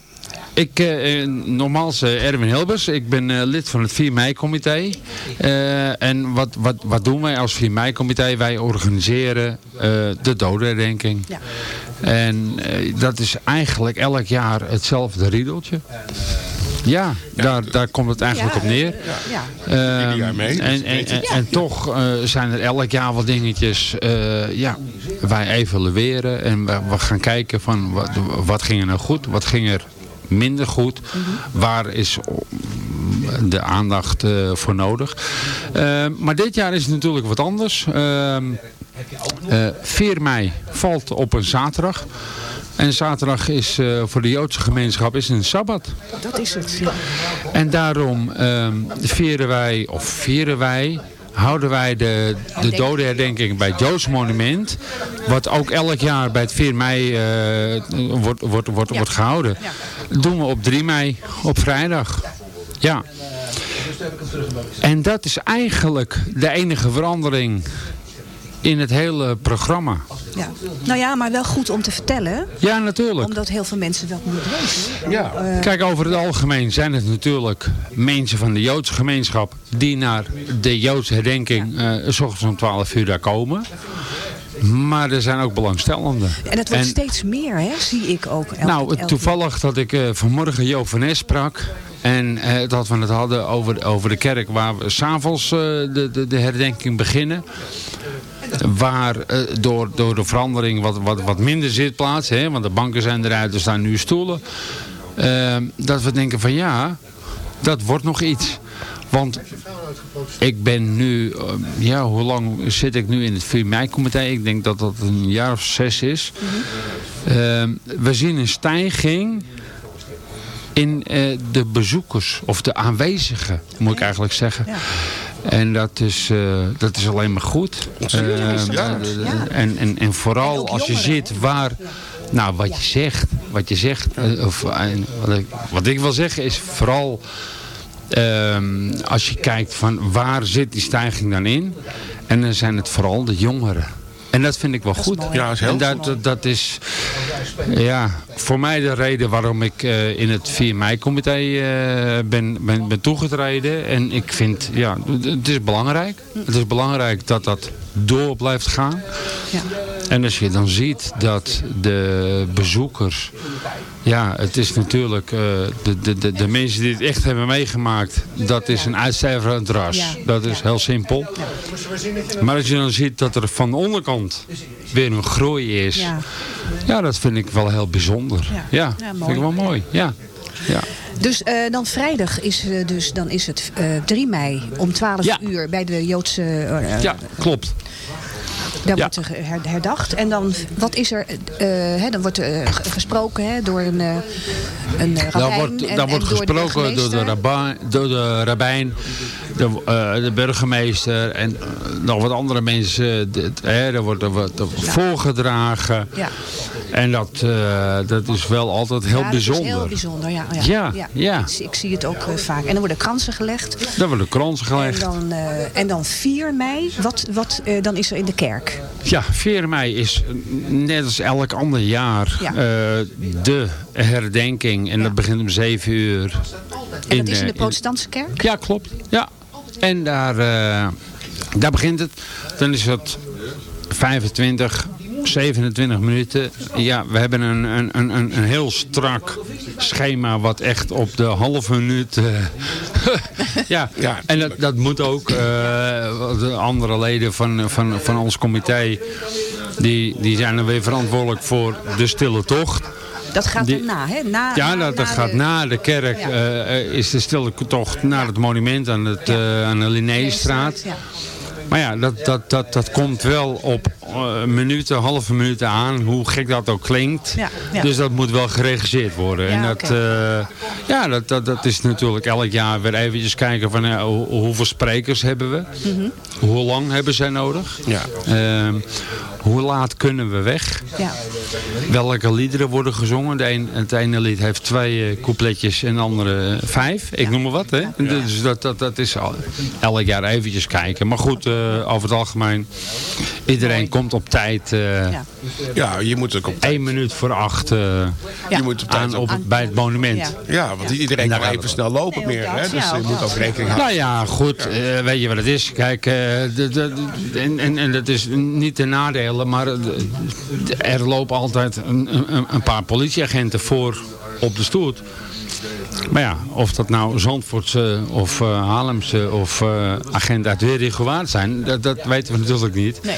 Speaker 15: ik, eh, nogmaals, eh, Erwin Hilbers. Ik ben eh, lid van het 4 mei-comité. Eh, en wat, wat, wat doen wij als 4 mei-comité? Wij organiseren eh, de dodenherdenking.
Speaker 12: Ja.
Speaker 15: En dat is eigenlijk elk jaar hetzelfde riedeltje. Ja, Daar, daar komt het eigenlijk op neer.
Speaker 12: Ja.
Speaker 15: Ehm,
Speaker 11: jaar mee,
Speaker 15: en, en, toch eh, zijn er elk jaar wat dingetjes eh, ja, wij evalueren en we, we gaan kijken van wat, wat ging er nou goed, wat ging er minder goed, waar is mm, de aandacht eh, voor nodig. Ehm, maar dit jaar is het natuurlijk wat anders. Ehm, eh 4 mei valt op een zaterdag. En zaterdag is eh, voor de Joodse gemeenschap is een Sabbat.
Speaker 12: Dat is het. Ja.
Speaker 15: En daarom ehm, vieren wij, of vieren wij, houden wij de, de dodenherdenking bij het Joods monument. Wat ook elk jaar bij het 4 mei eh, wordt, wordt, wordt, wordt gehouden. doen we op 3 mei, op vrijdag. Ja. En dat is eigenlijk de enige verandering in het hele programma.
Speaker 12: Ja. Nou ja, maar wel goed om te vertellen.
Speaker 15: Ja, natuurlijk.
Speaker 12: Omdat heel veel mensen dat niet weten.
Speaker 15: Ja.
Speaker 12: Eh,
Speaker 15: Kijk, over het algemeen zijn het natuurlijk mensen van de Joodse gemeenschap die naar de Joodse herdenking eh, s ochtends om 12 uur daar komen. Maar er zijn ook belangstellenden.
Speaker 12: En het wordt steeds meer, hè? zie ik ook.
Speaker 15: Nou, toevallig dat ik eh, vanmorgen Joop van sprak. En eh, dat we het hadden over, over de kerk waar we s'avonds eh de, de, de herdenking beginnen. Waar eh, door, door de verandering wat, wat, wat minder zitplaats, hè, want de banken zijn eruit, er staan nu stoelen. eh, dat we denken van ja, dat wordt nog iets. Want ik ben nu, eh, ja, hoe lang zit ik nu in het 4 mei-comité? Ik denk dat dat een jaar of zes is. We zien een stijging in de bezoekers, of de aanwezigen, moet ik eigenlijk zeggen. En dat is, eh, dat is alleen maar goed.
Speaker 6: Tuurlijk is dat
Speaker 15: Eh,
Speaker 6: ja.
Speaker 15: En, en, en vooral als je ziet waar, nou wat je zegt, wat je zegt, eh, of, wat, ik, wat ik wil zeggen is vooral ehm, als je kijkt van waar zit die stijging dan in. En dan zijn het vooral de jongeren. En dat vind ik wel goed.
Speaker 11: Ja, is heel
Speaker 15: en dat, dat, dat is ja, voor mij de reden waarom ik eh, in het 4 mei-comité eh, ben, ben, ben toegetreden. En ik vind, ja, het is belangrijk. Het is belangrijk dat dat door blijft gaan. En als je dan ziet dat de bezoekers... Ja, het is natuurlijk eh, de, de, de, de mensen die het echt hebben meegemaakt. Dat is een uitcijferend ras.
Speaker 6: Ja.
Speaker 15: Dat is heel simpel. Maar als je dan ziet dat er van de onderkant weer een groei is.
Speaker 12: Ja.
Speaker 15: Ja, dat vind ik wel heel bijzonder. Ja,
Speaker 12: Ja,
Speaker 15: vind ik wel mooi. Ja. ja.
Speaker 12: Dus eh, dan vrijdag is, eh, dus, dan is het eh 3 mei om 12 uur bij de Joodse... eh,
Speaker 15: ja, klopt.
Speaker 12: Daar
Speaker 15: Ja.
Speaker 12: wordt er her- herdacht. En dan, wat is er, eh, hè, dan wordt er gesproken hè, door een, eh een eh,
Speaker 15: Daar
Speaker 12: rabbijn
Speaker 15: wordt,
Speaker 12: en-
Speaker 15: daar
Speaker 12: en
Speaker 15: wordt
Speaker 12: door de
Speaker 15: gesproken door de,
Speaker 12: burgemeester.
Speaker 15: rabbi, door de rabbijn, de, eh, de burgemeester en eh, nog wat andere mensen. Dit, hè, er wordt er wordt er voorgedragen.
Speaker 12: Ja.
Speaker 15: En dat, eh, dat is wel altijd heel
Speaker 12: ja,
Speaker 15: bijzonder.
Speaker 12: Dat is heel bijzonder, ja.
Speaker 15: Ja, ja.
Speaker 12: Ik, zie- ik zie het ook eh, vaak. En dan worden kransen gelegd.
Speaker 15: Daar worden kransen
Speaker 12: En
Speaker 15: gelegd.
Speaker 12: dan, eh, en dan 4 mei, wat, wat eh, dan is er in de kerk?
Speaker 15: Ja, 4 mei is eh, net als elk ander jaar
Speaker 12: Ja.
Speaker 15: eh, de herdenking. En dat begint om 7 uur.
Speaker 12: En dat is in
Speaker 15: eh,
Speaker 12: de protestantse kerk?
Speaker 15: Ja, klopt. Ja. En daar, eh, daar begint het. Dan is het 25, 27 minuten. Ja, we hebben een, een, een, een heel strak schema wat echt op de halve minuut... eh, [laughs] ja, en dat, dat moet ook. eh, de andere leden van, van, van ons comité... Die, die zijn dan weer verantwoordelijk voor de stille tocht.
Speaker 12: Dat gaat
Speaker 15: Die-
Speaker 12: erna, hè? Na,
Speaker 15: Ja,
Speaker 12: na-
Speaker 15: dat, gaat
Speaker 12: de-
Speaker 15: na de kerk.
Speaker 12: Ja.
Speaker 15: eh, is de stille tocht naar het monument aan, het, aan de Linnéestraat.
Speaker 12: Ja.
Speaker 15: Maar ja, dat, dat, dat, dat komt wel op eh, minuten, halve minuten aan. Hoe gek dat ook klinkt.
Speaker 12: Ja, ja.
Speaker 15: Dus dat moet wel geregisseerd worden.
Speaker 12: Ja,
Speaker 15: en dat, eh, ja, dat, dat, dat is natuurlijk elk jaar weer eventjes kijken van eh, hoe- hoeveel sprekers hebben we.
Speaker 12: Mhm.
Speaker 15: Hoe lang hebben zij nodig?
Speaker 11: Ja.
Speaker 15: Ehm, hoe laat kunnen we weg?
Speaker 12: Ja.
Speaker 15: Welke liederen worden gezongen? De een, het ene lied heeft twee coupletjes en de andere vijf. Ik noem maar wat. Hè? Dus dat, dat, dat is al, elk jaar eventjes kijken. Maar goed, eh, over het algemeen, iedereen komt komt op tijd. eh
Speaker 12: Ja.
Speaker 11: Ja, je moet ook op
Speaker 15: één minuut voor acht eh,
Speaker 11: Je moet op tijd
Speaker 15: aan,
Speaker 11: op-
Speaker 15: bij het monument.
Speaker 11: Ja, want iedereen kan even snel lopen
Speaker 12: Nee,
Speaker 11: meer. Hè? Dus
Speaker 12: ja,
Speaker 11: je moet ook rekening houden.
Speaker 15: Nou ja, goed. eh, weet je wat het is? Kijk, eh, de, de, de- en, en, en dat is niet de nadelen, maar de- de- er lopen altijd een, een, een paar politieagenten voor op de stoet. Maar ja, of dat nou Zandvoortse of eh Haarlemse of eh agent uit zijn, dat, dat weten we natuurlijk niet.
Speaker 12: Nee,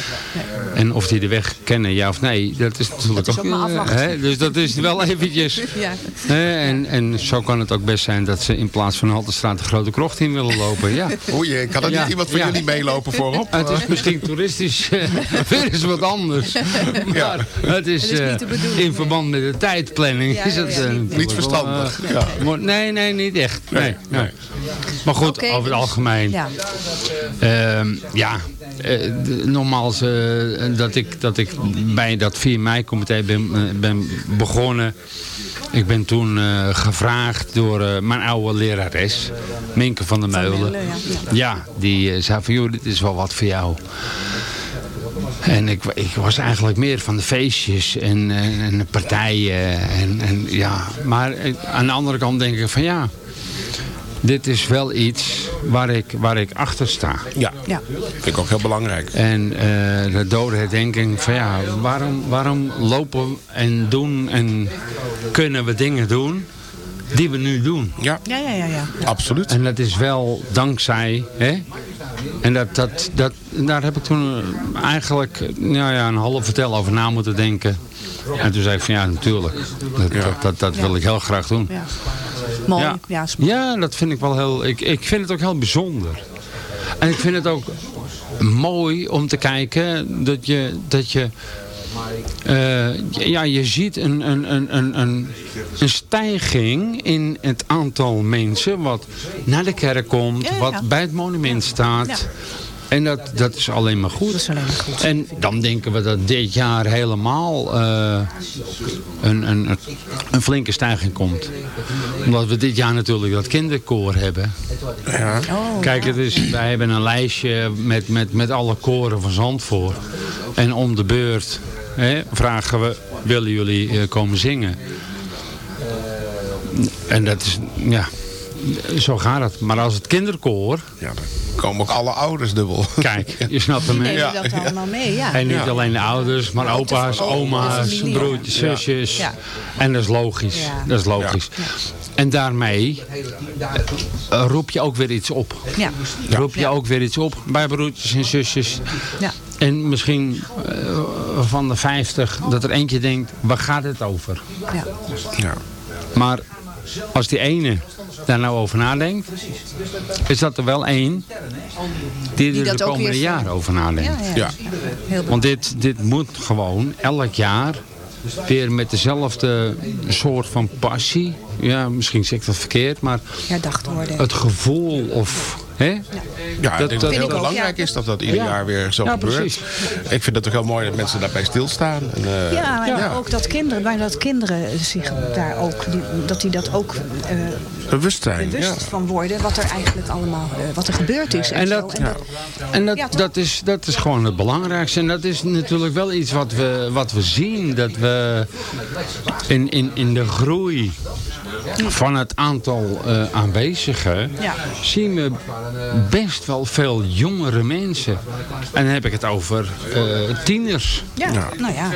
Speaker 15: En of die de weg kennen, ja of nee, dat is natuurlijk
Speaker 12: Dat is ook maar
Speaker 15: eh, hè, Dus dat is wel eventjes... [laughs]
Speaker 12: Ja.
Speaker 15: hè, en, en zo kan het ook best zijn dat ze in plaats van Haltestraat de Grote Krocht in willen lopen. Ja. [laughs]
Speaker 11: Oei, kan er
Speaker 15: Ja,
Speaker 11: niet iemand van
Speaker 15: ja.
Speaker 11: jullie meelopen voorop?
Speaker 15: Het is misschien toeristisch eh, [laughs] weer eens wat anders.
Speaker 11: Ja.
Speaker 15: Maar het is,
Speaker 12: Het is niet
Speaker 15: eh,
Speaker 12: de bedoeling,
Speaker 15: in verband met de tijdplanning
Speaker 12: Ja,
Speaker 15: is
Speaker 12: ja,
Speaker 15: het
Speaker 12: ja, niet-
Speaker 11: verstandig, ja.
Speaker 15: Maar- Nee, nee, niet echt. Nee, nee. Maar goed, over het
Speaker 12: dus-
Speaker 15: algemeen.
Speaker 12: Ja.
Speaker 15: Ehm, ja, eh, de- nogmaals eh, dat, ik, dat ik bij dat 4 mei comité ben, eh, ben begonnen. Ik ben toen eh, gevraagd door eh, mijn oude lerares, Minke van der Meulen.
Speaker 12: Ja.
Speaker 15: Die zei van, joh, dit is wel wat voor jou. En ik, ik was eigenlijk meer van de feestjes en, en, en de partijen. En, en, ja. Maar eh, aan de andere kant denk ik van ja, dit is wel iets waar ik, waar ik achter sta.
Speaker 11: Ja,
Speaker 12: Ja.
Speaker 11: vind ik ook heel belangrijk.
Speaker 15: En eh de dodenherdenking van ja, waarom, waarom lopen en doen en kunnen we dingen doen die we nu doen?
Speaker 11: Ja,
Speaker 12: Ja, ja, ja, ja.
Speaker 11: absoluut.
Speaker 15: En dat is wel dankzij, hè? En dat, dat, dat, daar heb ik toen eigenlijk nou ja, een half vertel over na moeten denken. En toen zei ik van ja, natuurlijk. Dat, dat, dat, dat wil ik heel graag doen.
Speaker 12: Ja. Mooi.
Speaker 15: Ja.
Speaker 12: Ja,
Speaker 15: dat vind ik wel heel... Ik, ik vind het ook heel bijzonder. En ik vind het ook mooi om te kijken dat je... Dat je eh, ja, je ziet een, een, een, een, een, een stijging in het aantal mensen wat naar de kerk komt,
Speaker 12: Ja, ja,
Speaker 15: wat bij het monument staat. En dat, dat is alleen maar goed.
Speaker 12: Dat is alleen maar goed.
Speaker 15: En dan denken we dat dit jaar helemaal eh, een, een, een flinke stijging komt. Omdat we dit jaar natuurlijk dat kinderkoor hebben.
Speaker 11: Ja.
Speaker 12: Oh,
Speaker 15: Kijk, het is, wij hebben een lijstje met, met, met alle koren van Zandvoort. En om de beurt hè, vragen we, willen jullie eh, komen zingen? En dat is, ja, zo gaat het. Maar als het kinderkoor,
Speaker 11: Ja, dan komen ook alle ouders dubbel.
Speaker 15: kijk, [laughs] je snapt hem,
Speaker 12: Die nemen dat allemaal mee, ja.
Speaker 15: En niet
Speaker 11: Ja.
Speaker 15: alleen de ouders, maar opa's, oma's, broertjes,
Speaker 11: Ja.
Speaker 15: zusjes.
Speaker 12: Ja.
Speaker 15: En dat is logisch.
Speaker 12: Ja.
Speaker 15: Dat is logisch. En daarmee eh, roep je ook weer iets op.
Speaker 12: Ja.
Speaker 15: Roep je ook weer iets op bij broertjes en zusjes.
Speaker 12: Ja.
Speaker 15: En misschien eh, van de 50 dat er eentje denkt, waar gaat het over?
Speaker 12: Ja.
Speaker 11: Ja.
Speaker 15: Maar als die ene daar nou over nadenkt, is dat er wel één die,
Speaker 12: Die
Speaker 15: er
Speaker 12: dat
Speaker 15: de
Speaker 12: ook
Speaker 15: komende
Speaker 12: weer-
Speaker 15: jaren over nadenkt.
Speaker 12: Ja, ja.
Speaker 11: Ja.
Speaker 15: Want dit, dit moet gewoon elk jaar weer met dezelfde soort van passie. Ja, misschien zeg ik dat verkeerd, maar
Speaker 12: herdacht worden.
Speaker 15: het gevoel of... Hè?
Speaker 11: Ja, ik
Speaker 15: Dat-
Speaker 11: denk dat heel
Speaker 12: ook,
Speaker 11: belangrijk
Speaker 12: ja.
Speaker 11: is dat dat ieder
Speaker 15: Ja.
Speaker 11: jaar weer zo
Speaker 15: Ja,
Speaker 11: gebeurt.
Speaker 15: precies.
Speaker 11: Ik vind het ook heel mooi dat mensen daarbij stilstaan. En, eh,
Speaker 12: Ja, maar
Speaker 11: ja.
Speaker 12: ook dat kinderen, maar dat kinderen zich daar ook, die- dat die dat ook eh,
Speaker 11: bewust zijn.
Speaker 12: bewust
Speaker 11: ja.
Speaker 12: van worden wat er eigenlijk allemaal, eh, wat er gebeurd is. En,
Speaker 15: En
Speaker 12: zo.
Speaker 15: dat-
Speaker 12: En
Speaker 15: ja. En dat, dat, is, dat is gewoon het belangrijkste. En dat is natuurlijk wel iets wat we, wat we zien. Dat we in, in, in de groei van het aantal eh, aanwezigen...
Speaker 12: Ja.
Speaker 15: zien we best wel veel jongere mensen. En dan heb ik het over eh, tieners.
Speaker 12: ja,
Speaker 11: Ja.
Speaker 12: nou ja.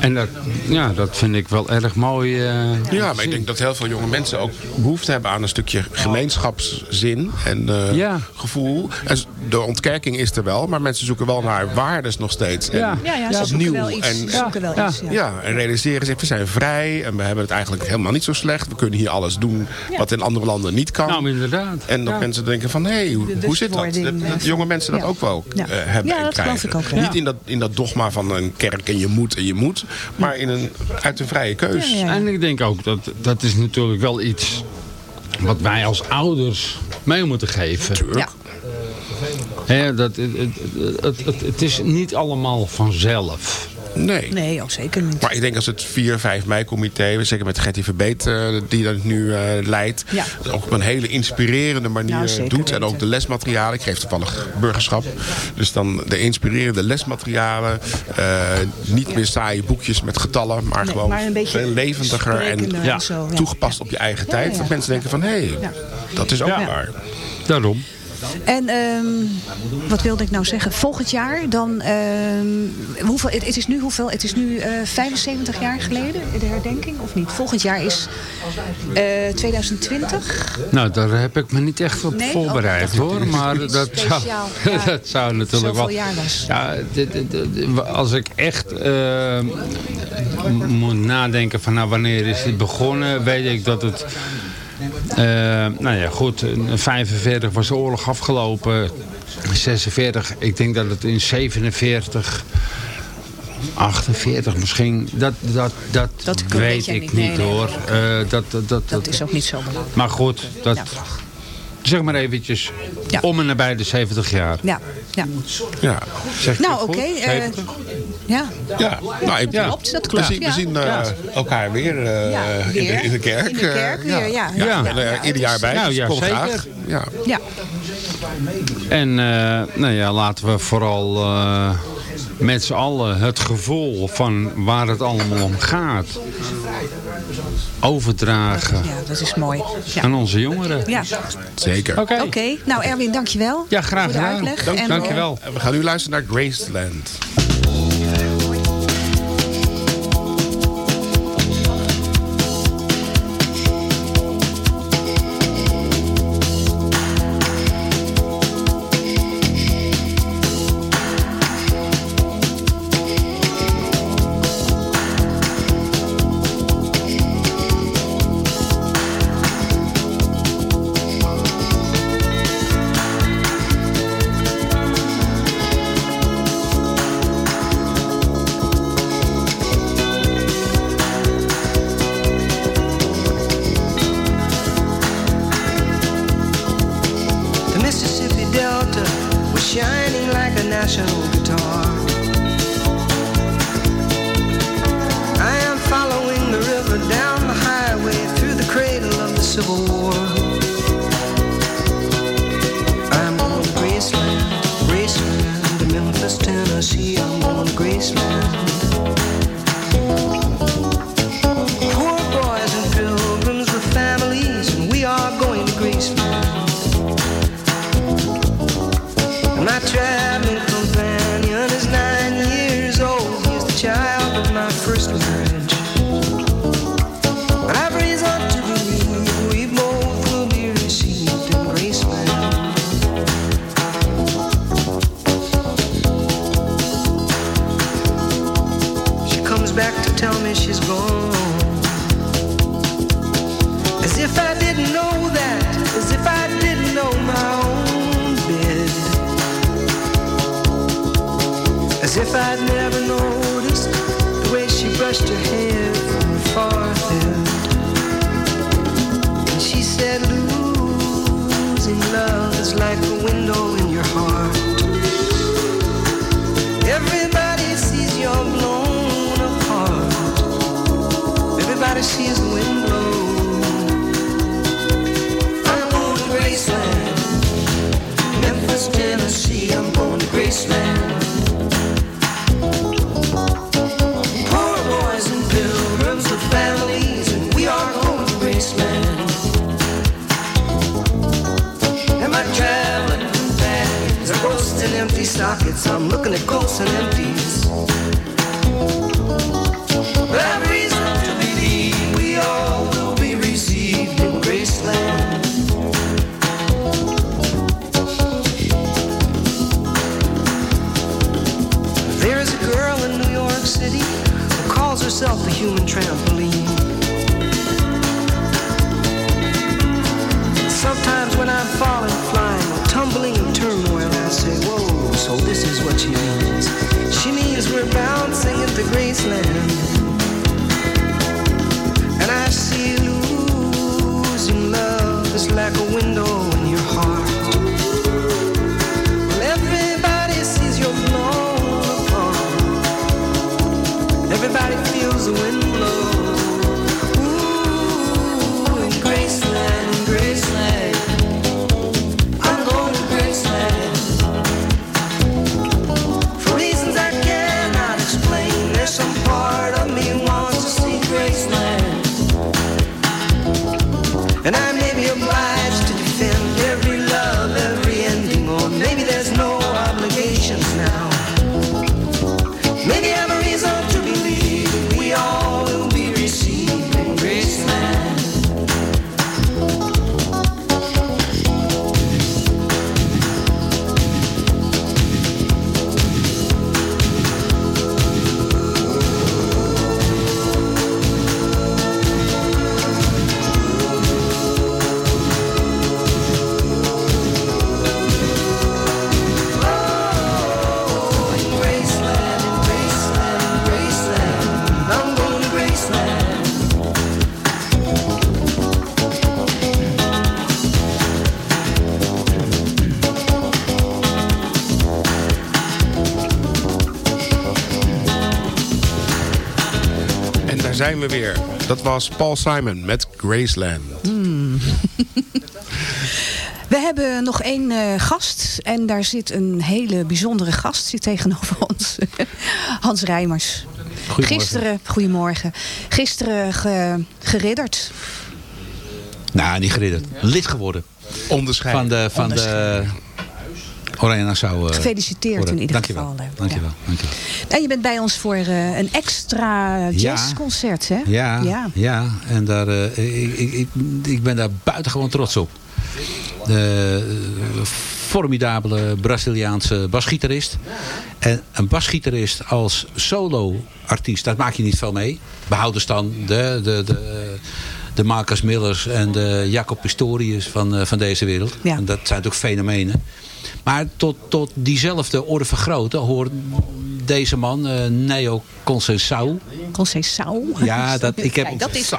Speaker 15: En dat, ja, dat vind ik wel erg mooi. eh,
Speaker 11: Ja, maar ik denk dat heel veel jonge mensen ook behoefte hebben aan een stukje gemeenschapszin en eh,
Speaker 15: Ja.
Speaker 11: gevoel. En de ontkerking is er wel, maar mensen zoeken wel naar waardes nog steeds. En
Speaker 15: Ja.
Speaker 12: Ja, ja, ze zoeken
Speaker 11: opnieuw.
Speaker 12: wel iets.
Speaker 11: En,
Speaker 12: zoeken wel
Speaker 15: Ja.
Speaker 12: iets ja.
Speaker 11: ja, en realiseren zich, we zijn vrij en we hebben het eigenlijk helemaal niet zo slecht. We kunnen hier alles doen wat in andere landen niet kan.
Speaker 15: Nou, inderdaad.
Speaker 11: en dat
Speaker 15: Ja.
Speaker 11: mensen denken van, hey, hoe, hoe zit dat? Dat,
Speaker 12: eh,
Speaker 11: jonge mensen dat
Speaker 12: ja.
Speaker 11: ook wel
Speaker 12: Ja.
Speaker 11: eh, hebben
Speaker 12: Ja,
Speaker 11: en
Speaker 12: dat geloof
Speaker 11: krijgen.
Speaker 12: ik ook.
Speaker 11: Niet in dat, in dat dogma van een kerk en je moet en je moet, maar in een, uit een vrije keus.
Speaker 12: Ja, ja.
Speaker 15: En ik denk ook dat dat is natuurlijk wel iets wat wij als ouders mee moeten geven.
Speaker 12: Ja.
Speaker 15: Hè, dat, het, het, het, het, het is niet allemaal vanzelf.
Speaker 11: Nee.
Speaker 12: Nee, ook zeker niet.
Speaker 11: Maar ik denk als het 4, 5 mei comité, zeker met Gertie Verbeet eh, die dat nu eh, leidt,
Speaker 12: Ja.
Speaker 11: dat ook op een hele inspirerende manier
Speaker 12: Nou,
Speaker 11: doet. En ook de lesmaterialen. Ik geef toevallig burgerschap. Dus dan de inspirerende lesmaterialen. eh, niet meer saaie boekjes met getallen, maar
Speaker 12: Nee,
Speaker 11: gewoon
Speaker 12: maar een beetje
Speaker 11: veel levendiger en,
Speaker 12: zo,
Speaker 11: toegepast op je eigen
Speaker 12: Ja,
Speaker 11: tijd.
Speaker 12: ja.
Speaker 11: Dat mensen denken van hé, hey,
Speaker 12: Ja.
Speaker 11: dat is ook
Speaker 12: Ja.
Speaker 11: waar.
Speaker 15: Daarom.
Speaker 12: En ehm, wat wilde ik nou zeggen? Volgend jaar dan... ehm, hoeveel, het, het is nu hoeveel? Het is nu eh, 75 jaar geleden, de herdenking, of niet? Volgend jaar is eh 2020.
Speaker 15: Nou, daar heb ik me niet echt op
Speaker 12: Nee?
Speaker 15: voorbereid
Speaker 12: Oh,
Speaker 15: hoor. Maar dat zou, [laughs]
Speaker 12: ja.
Speaker 15: dat zou natuurlijk wel...
Speaker 12: Zoveel jaar was.
Speaker 15: Ja, dit- dit- dit- als ik echt eh, m- moet nadenken van nou, wanneer is dit begonnen, weet ik dat het... eh, nou ja, goed, in 45 was de oorlog afgelopen. 46, ik denk dat het in 47... 48 misschien, dat, dat, dat,
Speaker 12: Dat
Speaker 15: weet ik
Speaker 12: niet. Nee, nee.
Speaker 15: hoor. Eh, dat, dat, dat,
Speaker 12: Dat is ook niet zo belangrijk.
Speaker 15: maar goed, dat, zeg maar eventjes, om en nabij de 70 jaar.
Speaker 12: Ja, ja.
Speaker 11: Ja.
Speaker 15: Zeg
Speaker 12: Nou, oké.
Speaker 15: goed?
Speaker 12: eh,
Speaker 15: 70?
Speaker 12: ja.
Speaker 11: Ja, nou, ik,
Speaker 12: Dat klopt, dat klopt,
Speaker 11: We zien, we
Speaker 12: ja.
Speaker 11: zien eh,
Speaker 12: Ja.
Speaker 11: elkaar weer, eh,
Speaker 12: Ja,
Speaker 11: in, de,
Speaker 12: weer.
Speaker 11: in de kerk.
Speaker 12: In de kerk
Speaker 11: eh,
Speaker 12: weer, ja.
Speaker 11: Ja,
Speaker 12: Ja.
Speaker 11: er
Speaker 12: Ja,
Speaker 11: ieder jaar bij.
Speaker 15: Nou,
Speaker 11: dus
Speaker 15: ja,
Speaker 11: kom
Speaker 15: zeker.
Speaker 11: graag. Ja.
Speaker 12: Ja.
Speaker 15: En eh, nou ja, laten we vooral eh, met z'n allen het gevoel van waar het allemaal om gaat overdragen
Speaker 12: ja, dat is mooi. Ja.
Speaker 15: aan onze jongeren.
Speaker 12: Ja.
Speaker 11: Zeker.
Speaker 15: Oké.
Speaker 12: Oké, nou Erwin, dankjewel.
Speaker 15: Ja, graag gedaan.
Speaker 12: uitleg.
Speaker 15: Dank-
Speaker 12: En, eh,
Speaker 15: dankjewel.
Speaker 11: En we gaan nu luisteren naar Graceland.
Speaker 14: Civil War.
Speaker 11: Zijn we weer. Dat was Paul Simon met Graceland.
Speaker 12: Hmm. [laughs] We hebben nog één eh, gast. En daar zit een hele bijzondere gast zit tegenover [laughs] ons. Hans Rijmers.
Speaker 16: Goedemorgen.
Speaker 12: Gisteren, goedemorgen. Gisteren ge- geridderd.
Speaker 16: Nou, niet geridderd. Lid geworden.
Speaker 11: Onderscheid.
Speaker 16: Van de, van de Oranje Nassau. eh,
Speaker 12: Gefeliciteerd in ieder
Speaker 16: Dankjewel.
Speaker 12: geval, eh,
Speaker 16: Dankjewel. Dankjewel.
Speaker 12: En je bent bij ons voor eh, een extra jazzconcert, hè?
Speaker 16: Ja,
Speaker 12: ja.
Speaker 16: ja. en daar, ik, ik, ik, ben daar buitengewoon trots op. De formidabele Braziliaanse basgitarist. En een basgitarist als solo-artiest, daar maak je niet veel mee. Behoudens dan de, de, de, de Marcus Millers en de Jacob Pistorius van, van deze wereld. En dat zijn natuurlijk fenomenen. Maar tot, tot diezelfde orde van grootte hoort deze man, eh, Neo Conceição.
Speaker 12: Conceição?
Speaker 16: Ja, [laughs] dat, ik heb...
Speaker 12: Kijk, dat is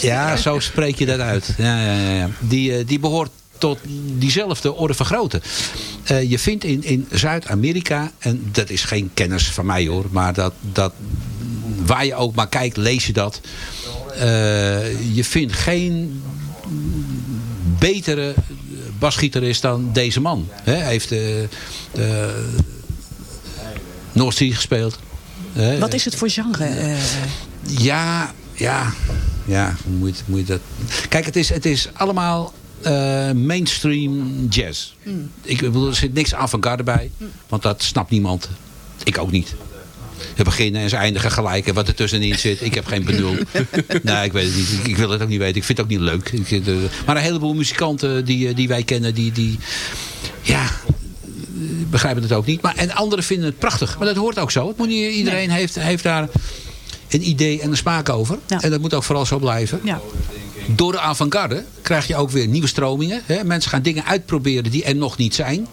Speaker 16: Ja, zo spreek je dat uit. Ja, ja, ja, ja. Die, eh, die behoort tot diezelfde orde van grootte. Eh, je vindt in, in Zuid-Amerika, en dat is geen kennis van mij hoor, maar dat, dat, waar je ook maar kijkt, lees je dat. Eh, je vindt geen betere basgitarist dan deze man. Hè, Hij heeft de, de North Sea gespeeld.
Speaker 12: Wat is het voor genre? eh?
Speaker 16: Ja, ja, ja. Hoe moet, je- moet je dat... Kijk, het is, het is allemaal eh, mainstream jazz.
Speaker 12: Hmm.
Speaker 16: Ik bedoel, er zit niks avant-garde bij. Want dat snapt niemand. Ik ook niet. We beginnen en ze eindigen gelijk. En wat er tussenin zit, ik heb geen benul. [laughs] nee, ik weet het niet. Ik, wil het ook niet weten. Ik vind het ook niet leuk. Ik, eh, maar een heleboel muzikanten die, eh, die wij kennen, die... die ja, begrijpen het ook niet. Maar, en anderen vinden het prachtig. Maar dat hoort ook zo. Het moet niet, iedereen heeft, heeft daar een idee en een smaak over. En dat moet ook vooral zo blijven. Door de avant-garde krijg je ook weer nieuwe stromingen. Hè? Mensen gaan dingen uitproberen die er nog niet zijn.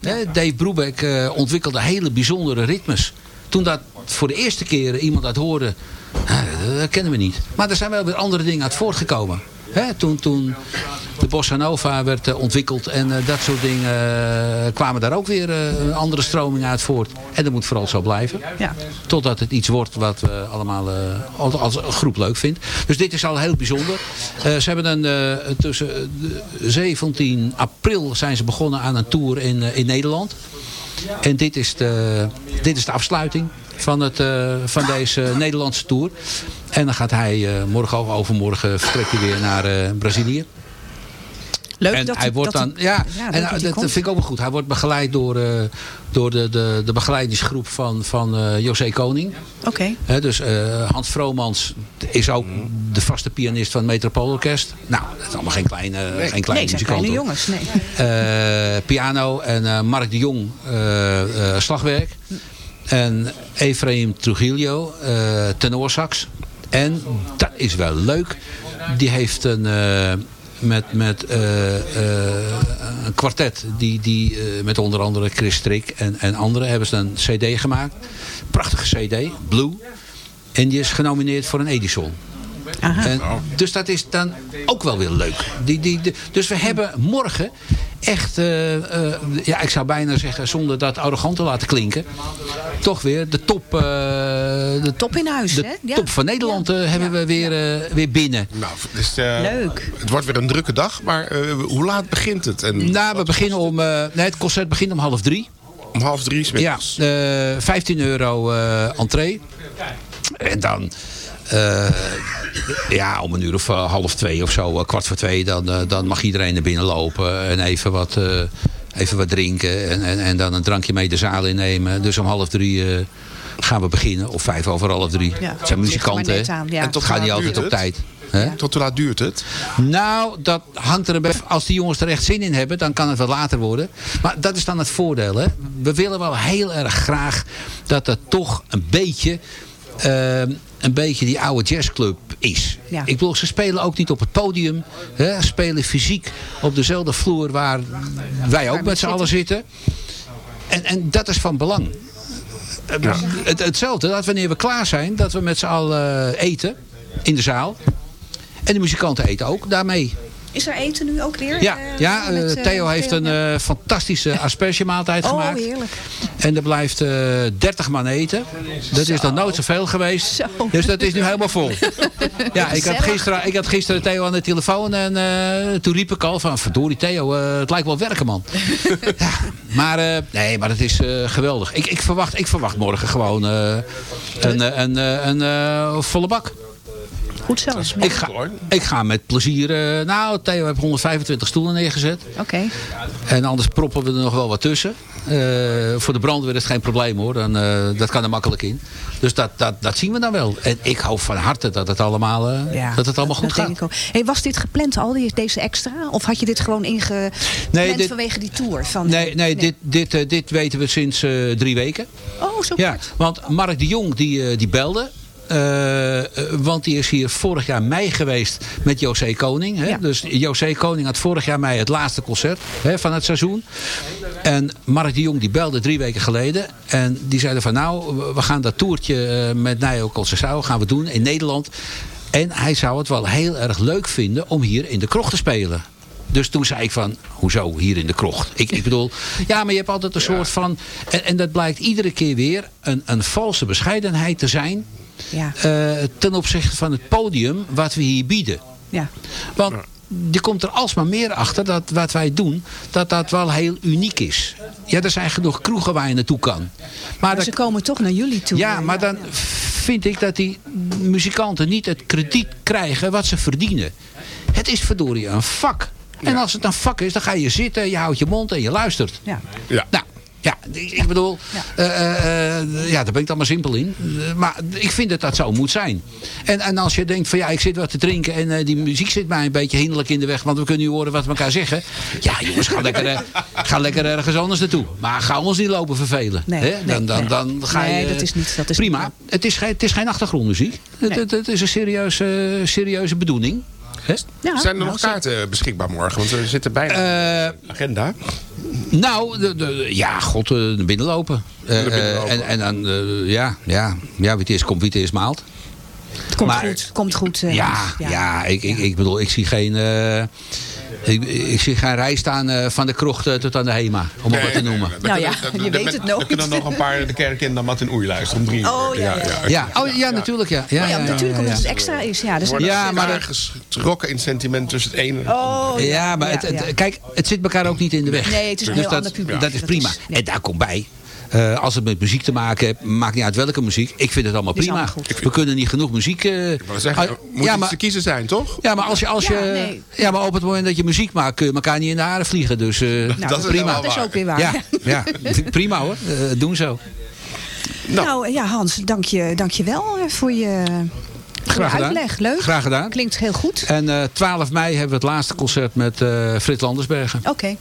Speaker 16: Hè? Dave Brubeck eh, ontwikkelde hele bijzondere ritmes. Toen dat voor de eerste keer iemand dat hoorde, nou, dat kennen we niet. Maar er zijn wel weer andere dingen uit voortgekomen. Toen, toen de Bossa Nova werd eh, ontwikkeld en eh, dat soort dingen eh, kwamen daar ook weer eh, andere stromingen uit voort. En dat moet vooral zo blijven.
Speaker 12: Ja.
Speaker 16: Totdat het iets wordt wat we allemaal als, als een groep leuk vindt. Dus dit is al heel bijzonder. Ze hebben een, eh, tussen eh, de 17 april zijn ze begonnen aan een tour in, in Nederland. En dit is de, dit is de afsluiting van, het, eh, van deze Nederlandse tour. En dan gaat hij eh, morgen of overmorgen vertrekt hij weer naar eh, Brazilië.
Speaker 12: Leuk
Speaker 16: en
Speaker 12: dat
Speaker 16: hij
Speaker 12: hij-
Speaker 16: wordt
Speaker 12: dat
Speaker 16: dan, ja,
Speaker 12: ja,
Speaker 16: en
Speaker 12: dat
Speaker 16: vind ik ook wel goed. Hij wordt begeleid door, door de, de, de begeleidingsgroep van, van José Koning.
Speaker 12: Oké.
Speaker 16: Dus Hans Vromans is ook de vaste pianist van het Metropoolorkest. Nou, dat is allemaal geen kleine, geen kleine
Speaker 12: nee, kleine jongens. Nee.
Speaker 16: Piano en Mark de Jong slagwerk. En Efraim Trujillo eh tenorsax. En dat is wel leuk. Die heeft een, eh, met, met eh, een kwartet. Die, die, met onder andere Chris Strik en, en anderen hebben ze een cd gemaakt. Prachtige cd, Blue. En die is genomineerd voor een Edison. En, dus dat is dan ook wel weer leuk. Die, die, die- dus we hebben morgen echt, eh, eh, ja, ik zou bijna zeggen, zonder dat arrogant te laten klinken, toch weer de top, eh, de
Speaker 12: top in huis.
Speaker 16: de
Speaker 12: hè? Ja.
Speaker 16: top van Nederland hebben we weer, weer binnen.
Speaker 11: Nou, dus, eh,
Speaker 12: Leuk.
Speaker 11: Het wordt weer een drukke dag, maar eh, hoe laat begint het? En
Speaker 16: Nou, we beginnen om, eh, nee, het concert begint om half drie.
Speaker 11: om half drie 's
Speaker 16: Ja,
Speaker 11: middags.
Speaker 16: eh 15 euro eh entree. En dan, eh, ja, om een uur of eh, half twee of zo, eh, kwart voor twee, dan, dan mag iedereen naar binnen lopen en even wat, eh, even wat drinken. En, en, en dan een drankje mee de zaal innemen. Dus om half drie eh, gaan we beginnen, of vijf over half drie.
Speaker 12: Ja,
Speaker 16: het zijn
Speaker 12: er
Speaker 16: muzikanten,
Speaker 12: aan, ja.
Speaker 11: En tot
Speaker 16: gaan niet altijd op tijd.
Speaker 11: Tot hoe laat duurt het?
Speaker 16: Nou, dat hangt er een beetje... Als die jongens er echt zin in hebben, dan kan het wat later worden. Maar dat is dan het voordeel, hè. We willen wel heel erg graag dat het toch een beetje... eh, een beetje die oude jazzclub is.
Speaker 12: Ja.
Speaker 16: Ik bedoel, ze spelen ook niet op het podium. Hè, ze spelen fysiek op dezelfde vloer waar wij ook met z'n allen zitten. En, en dat is van belang. Het, hetzelfde, dat wanneer we klaar zijn, dat we met z'n allen eh, eten in de zaal. En de muzikanten eten ook daarmee.
Speaker 12: Is er eten nu ook weer?
Speaker 16: Ja,
Speaker 12: eh,
Speaker 16: ja
Speaker 12: met,
Speaker 16: eh,
Speaker 12: eh,
Speaker 16: Theo heeft
Speaker 12: Theo?
Speaker 16: een fantastische aspergemaaltijd [laughs]
Speaker 12: Oh,
Speaker 16: gemaakt.
Speaker 12: heerlijk.
Speaker 16: En er blijft eh 30 man eten. Dat is dan nooit zoveel geweest. Dus dat is nu helemaal vol. [laughs] ja, ik had, gisteren, ik had gisteren Theo aan de telefoon. En toen riep ik al van, verdorie Theo, het lijkt wel werken man. [laughs] ja, maar nee, maar het is geweldig. Ik, ik, verwacht, ik verwacht morgen gewoon een, een, een, volle bak.
Speaker 12: Goed zo.
Speaker 16: Ik ga, ik ga met plezier... eh, nou, Theo heeft 125 stoelen neergezet.
Speaker 12: Oké.
Speaker 16: En anders proppen we er nog wel wat tussen. Eh, voor de brandweer is het geen probleem hoor. Dan, eh, dat kan er makkelijk in. Dus dat, dat, dat zien we dan wel. En ik hoop van harte dat het allemaal,
Speaker 12: Ja,
Speaker 16: dat het allemaal goed gaat.
Speaker 12: Hey, was dit gepland al, die- deze extra? Of had je dit gewoon ingepland
Speaker 16: Nee, dit-
Speaker 12: vanwege die tour? Van,
Speaker 16: Nee, nee, Dit, dit, dit weten we sinds drie weken.
Speaker 12: Oh, zo
Speaker 16: Ja,
Speaker 12: kort.
Speaker 16: want Mark de Jong die, die belde. Eh, eh, want die is hier vorig jaar mei geweest met José Koning. Hè? Dus José Koning had vorig jaar mei het laatste concert hè, van het seizoen. En Mark de Jong die belde drie weken geleden. En die zeiden van nou, we- gaan dat toertje eh, met Nio Concessao gaan we doen in Nederland. En hij zou het wel heel erg leuk vinden om hier in de krocht te spelen. Dus toen zei ik van, hoezo hier in de krocht? Ik, ik bedoel, [laughs] ja, maar je hebt altijd een soort van... En, en dat blijkt iedere keer weer een, een valse bescheidenheid te zijn...
Speaker 12: Ja.
Speaker 16: eh, ten opzichte van het podium wat we hier bieden.
Speaker 12: Ja.
Speaker 16: Want je komt er alsmaar meer achter dat wat wij doen, dat dat wel heel uniek is. Ja, er zijn genoeg kroegen waar je naartoe kan. Maar,
Speaker 12: ze komen toch naar jullie toe.
Speaker 16: ja, maar dan vind ik dat die muzikanten niet het krediet krijgen wat ze verdienen. Het is verdorie een vak. En als het een vak is, dan ga je zitten, je houdt je mond en je luistert.
Speaker 12: Ja.
Speaker 11: Ja.
Speaker 16: Nou, ja, ik bedoel, eh, eh, eh, ja, daar ben ik dan maar simpel in. Maar ik vind dat dat zo moet zijn. En, en als je denkt van ja, ik zit wat te drinken en die muziek zit mij een beetje hinderlijk in de weg, want we kunnen nu horen wat we elkaar zeggen. Ja, jongens, ga lekker, ga lekker ergens anders naartoe. Maar ga ons niet lopen vervelen.
Speaker 12: Nee,
Speaker 16: hè?
Speaker 12: nee,
Speaker 16: Dan, dan,
Speaker 12: nee.
Speaker 16: dan ga
Speaker 12: Nee,
Speaker 16: je...
Speaker 12: dat is niet- dat is
Speaker 16: prima. Het, is geen, het is geen achtergrondmuziek. Het,
Speaker 12: Nee.
Speaker 16: het, het is een serieuze, serieuze bedoeling.
Speaker 12: Ja,
Speaker 11: Zijn er
Speaker 12: nou,
Speaker 11: nog
Speaker 12: zo-
Speaker 11: kaarten beschikbaar morgen? Want we zitten bijna de agenda.
Speaker 16: Nou, de, de- ja, god, eh, naar binnen lopen. Eh, en en dan, eh, ja, ja, ja, wie het is, komt wie het is, maalt.
Speaker 12: Het komt
Speaker 16: Maar-
Speaker 12: goed. Komt goed. eh,
Speaker 16: Ja,
Speaker 12: Hans.
Speaker 16: ja, ik, ik, ik bedoel, ik zie geen... ik, ik zie geen rij staan eh, van de krocht eh, tot aan de HEMA, om het wat te noemen.
Speaker 12: Nou ja, je weet het
Speaker 11: Dan
Speaker 12: nooit.
Speaker 11: kunnen nog een paar de kerk in dan Martin Oei luisteren om drie uur.
Speaker 12: Oh, ja, ja, ja.
Speaker 16: Ja, oh, ja, natuurlijk, ja. Ja,
Speaker 12: Oh ja, natuurlijk omdat het extra is. Ja, dus
Speaker 16: Ja, maar
Speaker 11: ergens getrokken in het sentiment tussen het ene en het
Speaker 12: Oh,
Speaker 11: andere.
Speaker 16: Ja, maar
Speaker 12: ja,
Speaker 16: het, het-
Speaker 12: ja.
Speaker 16: kijk, het zit elkaar ook niet in de weg.
Speaker 12: Nee, het is een
Speaker 16: Dus
Speaker 12: heel
Speaker 16: dat,
Speaker 12: ander publiek.
Speaker 16: Dat is prima.
Speaker 12: nee.
Speaker 16: En daar komt bij. Eh, als het met muziek te maken heeft, maakt niet uit welke muziek. Ik vind het allemaal prima.
Speaker 12: allemaal goed.
Speaker 16: We kunnen niet genoeg muziek... eh,
Speaker 11: Ik zeggen,
Speaker 16: ah,
Speaker 11: moet
Speaker 16: ja, maar,
Speaker 11: te kiezen zijn, toch?
Speaker 16: ja, maar als je, als je,
Speaker 12: Ja, nee.
Speaker 16: ja, maar op het moment dat je muziek maakt, kun je elkaar niet in de haren vliegen. Dus eh,
Speaker 12: Nou,
Speaker 11: dat is
Speaker 16: prima.
Speaker 12: Dat is ook weer waar.
Speaker 16: Ja, ja, [laughs] prima hoor. Eh, doen zo.
Speaker 12: Nou, ja, Hans, dank je, dank je wel voor je,
Speaker 16: Graag gedaan.
Speaker 12: uitleg. Leuk.
Speaker 16: Graag gedaan.
Speaker 12: Klinkt heel goed.
Speaker 16: En eh 12 mei hebben we het laatste concert met eh Frits Landersbergen.
Speaker 12: Oké.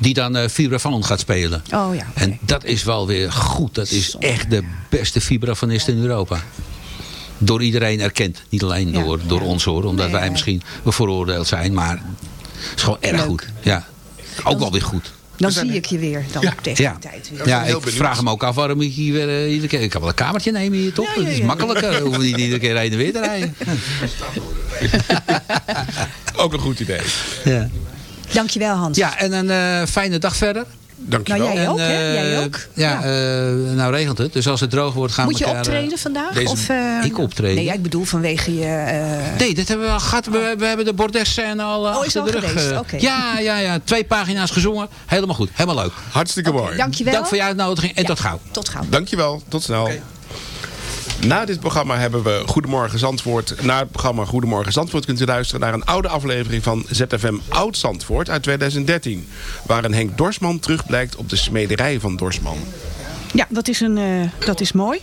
Speaker 16: Die dan eh vibrafoon gaat spelen.
Speaker 12: Oh ja.
Speaker 16: En dat is wel weer goed. Dat is echt de beste vibrafonist in Europa. Door iedereen erkend. Niet alleen
Speaker 12: Ja,
Speaker 16: door, door
Speaker 12: ja.
Speaker 16: ons hoor. Omdat
Speaker 12: Nee,
Speaker 16: wij
Speaker 12: nee.
Speaker 16: misschien bevooroordeeld zijn. Maar het is gewoon erg
Speaker 12: Leuk.
Speaker 16: goed. Ja. Ook wel weer goed.
Speaker 12: Dan zie ik je weer dan tegen
Speaker 16: Ja,
Speaker 12: die tijd weer.
Speaker 16: ja
Speaker 11: heel
Speaker 16: ik
Speaker 11: benieuwd.
Speaker 16: vraag me ook af waarom ik hier weer eh, iedere keer... Ik kan wel een kamertje nemen hier toch?
Speaker 12: Ja, ja,
Speaker 16: Het is
Speaker 12: ja.
Speaker 16: makkelijker. Hoeven niet iedere keer heen en weer te rijden. [laughs]
Speaker 11: Ook een goed idee.
Speaker 16: Ja.
Speaker 12: Dankjewel Hans.
Speaker 16: Ja, en een eh, fijne dag verder.
Speaker 11: Dankjewel.
Speaker 12: Nou, jij ook, hè?
Speaker 16: En,
Speaker 12: Jij
Speaker 16: eh,
Speaker 12: ook.
Speaker 16: Ja, eh, nou regent het. Dus als het droog wordt gaan
Speaker 12: Moet
Speaker 16: we
Speaker 12: je
Speaker 16: elkaar... eh,
Speaker 12: optreden vandaag?
Speaker 16: deze-
Speaker 12: of, eh,
Speaker 16: ik optreden?
Speaker 12: Nee, ja, ik bedoel vanwege je... eh,
Speaker 16: Nee, dat hebben we al gehad. We, we hebben de bordesscène al eh,
Speaker 12: Oh, is
Speaker 16: achter
Speaker 12: al
Speaker 16: de rug.
Speaker 12: geweest?
Speaker 16: eh.
Speaker 12: Oké.
Speaker 16: Ja, ja, ja. Twee pagina's gezongen. Helemaal goed. Helemaal leuk.
Speaker 11: Hartstikke mooi.
Speaker 12: Dankjewel.
Speaker 16: Dank voor je uitnodiging en tot gauw.
Speaker 12: Tot gauw.
Speaker 11: Dankjewel, tot snel. Na dit programma hebben we Goedemorgen Zandvoort. Na het programma Goedemorgen Zandvoort kunt u luisteren naar een oude aflevering van ZFM Oud Zandvoort uit 2013. Waarin Henk Dorsman terugblijkt op de smederij van Dorsman.
Speaker 12: Ja, dat is, een, eh, dat is mooi.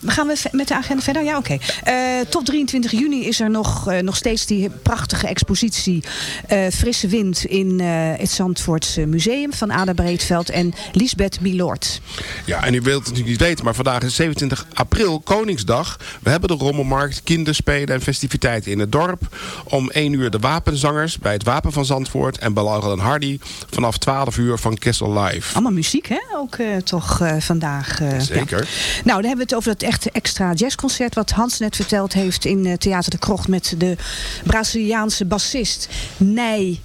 Speaker 12: Ehm, gaan we met de agenda verder? Ja, oké. Eh, tot 23 juni is er nog, eh, nog steeds die prachtige expositie eh, Frisse Wind in het Zandvoortse Museum van Ada Breedveld en Lisbeth Milord.
Speaker 11: Ja, en u wilt het natuurlijk niet weten, maar vandaag is 27 april, Koningsdag. We hebben de rommelmarkt, kinderspelen en festiviteiten in het dorp. Om 1 uur de wapenzangers bij het Wapen van Zandvoort. En Belarel en Hardy vanaf 12 uur van Kessel Live.
Speaker 12: Allemaal muziek, hè? Ook toch vandaag.
Speaker 11: Zeker.
Speaker 12: ja. Nou, dan hebben we het over het echte extra jazzconcert... wat Hans net verteld heeft in eh, Theater de Krocht... met de Braziliaanse bassist Ney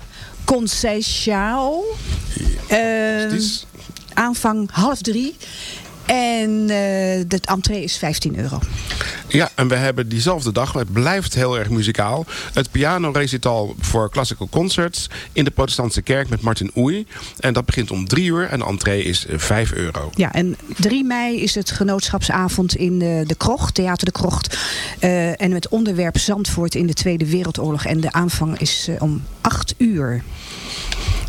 Speaker 12: Conceição. Eh, aanvang half drie. En eh, de entree is 15 euro.
Speaker 11: Ja, en we hebben diezelfde dag, het blijft heel erg muzikaal... het pianorecital voor classical concerts... in de protestantse kerk met Martin Oei. En dat begint om 3 uur en de entree is eh, 5 euro.
Speaker 12: Ja, en 3 mei is het genootschapsavond in de, de Krocht, Theater de Krocht. Eh, en met onderwerp Zandvoort in de Tweede Wereldoorlog. En de aanvang is eh, om 8 uur.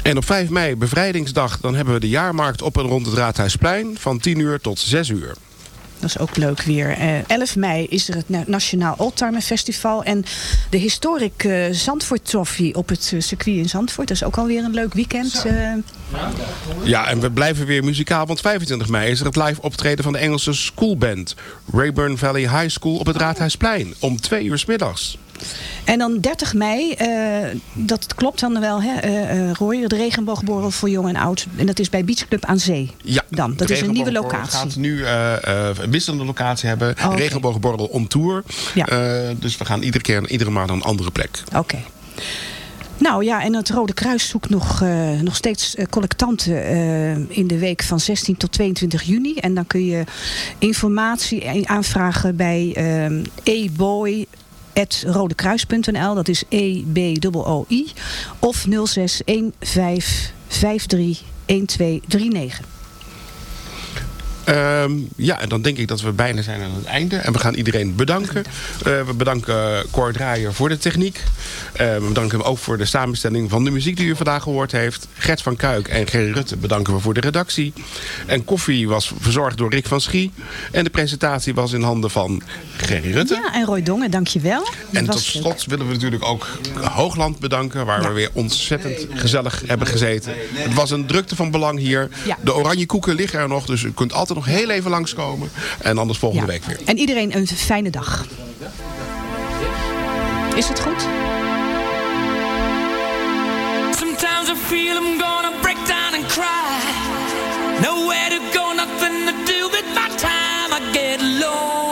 Speaker 11: En op 5 mei, bevrijdingsdag, dan hebben we de jaarmarkt op en rond het Raadhuisplein... van 10 uur tot 6 uur.
Speaker 12: Dat is ook leuk weer. Eh 11 mei is er het Na- Nationaal Oldtimer Festival. En de Historic eh, Zandvoort Trophy op het eh, circuit in Zandvoort. Dat is ook alweer een leuk weekend. eh.
Speaker 11: Ja, en we blijven weer muzikaal, want 25 mei is er het live optreden van de Engelse schoolband... Rayburn Valley High School op het Raadhuisplein, om 2 uur 's middags.
Speaker 12: En dan 30 mei, eh, dat klopt dan wel, hè, eh, Roy, de regenboogborrel voor jong en oud. En dat is bij Beach Club aan Zee.
Speaker 11: Ja,
Speaker 12: Dan, dat is een nieuwe locatie.
Speaker 11: gaat nu eh, eh, een wisselende locatie hebben.
Speaker 12: Oh.
Speaker 11: Regenboogborrel on tour.
Speaker 12: Ja.
Speaker 11: Dus we gaan iedere keer, iedere maand een andere plek.
Speaker 12: Oké. Nou ja, en het Rode Kruis zoekt nog, nog steeds collectanten in de week van 16 tot 22 juni. En dan kun je informatie aanvragen bij ehm e-boy rodekruis.nl. Dat is E-B-O-O-I. Of 0615531239.
Speaker 11: Ehm, ja, en dan denk ik dat we bijna zijn aan het einde. En we gaan iedereen bedanken. Eh, we bedanken Cor Draaier voor de techniek. Eh, we bedanken hem ook voor de samenstelling van de muziek die u vandaag gehoord heeft. Gert van Kuik en Gerry Rutte bedanken we voor de redactie. En koffie was verzorgd door Rick van Schie. En de presentatie was in handen van Gerry Rutte.
Speaker 12: Ja, en Roy Dongen, dankjewel.
Speaker 11: En tot slot willen we natuurlijk ook Hoogland bedanken... waar we weer ontzettend gezellig hebben gezeten. Het was een drukte van belang hier.
Speaker 12: Ja.
Speaker 11: De oranje koeken liggen er nog, dus u kunt altijd nog heel even langskomen. En anders volgende week weer.
Speaker 12: En iedereen een fijne dag. Is het goed?
Speaker 6: Sometimes I feel I'm gonna break down and cry. Nowhere to go, nothing to do with my time. I get lonely.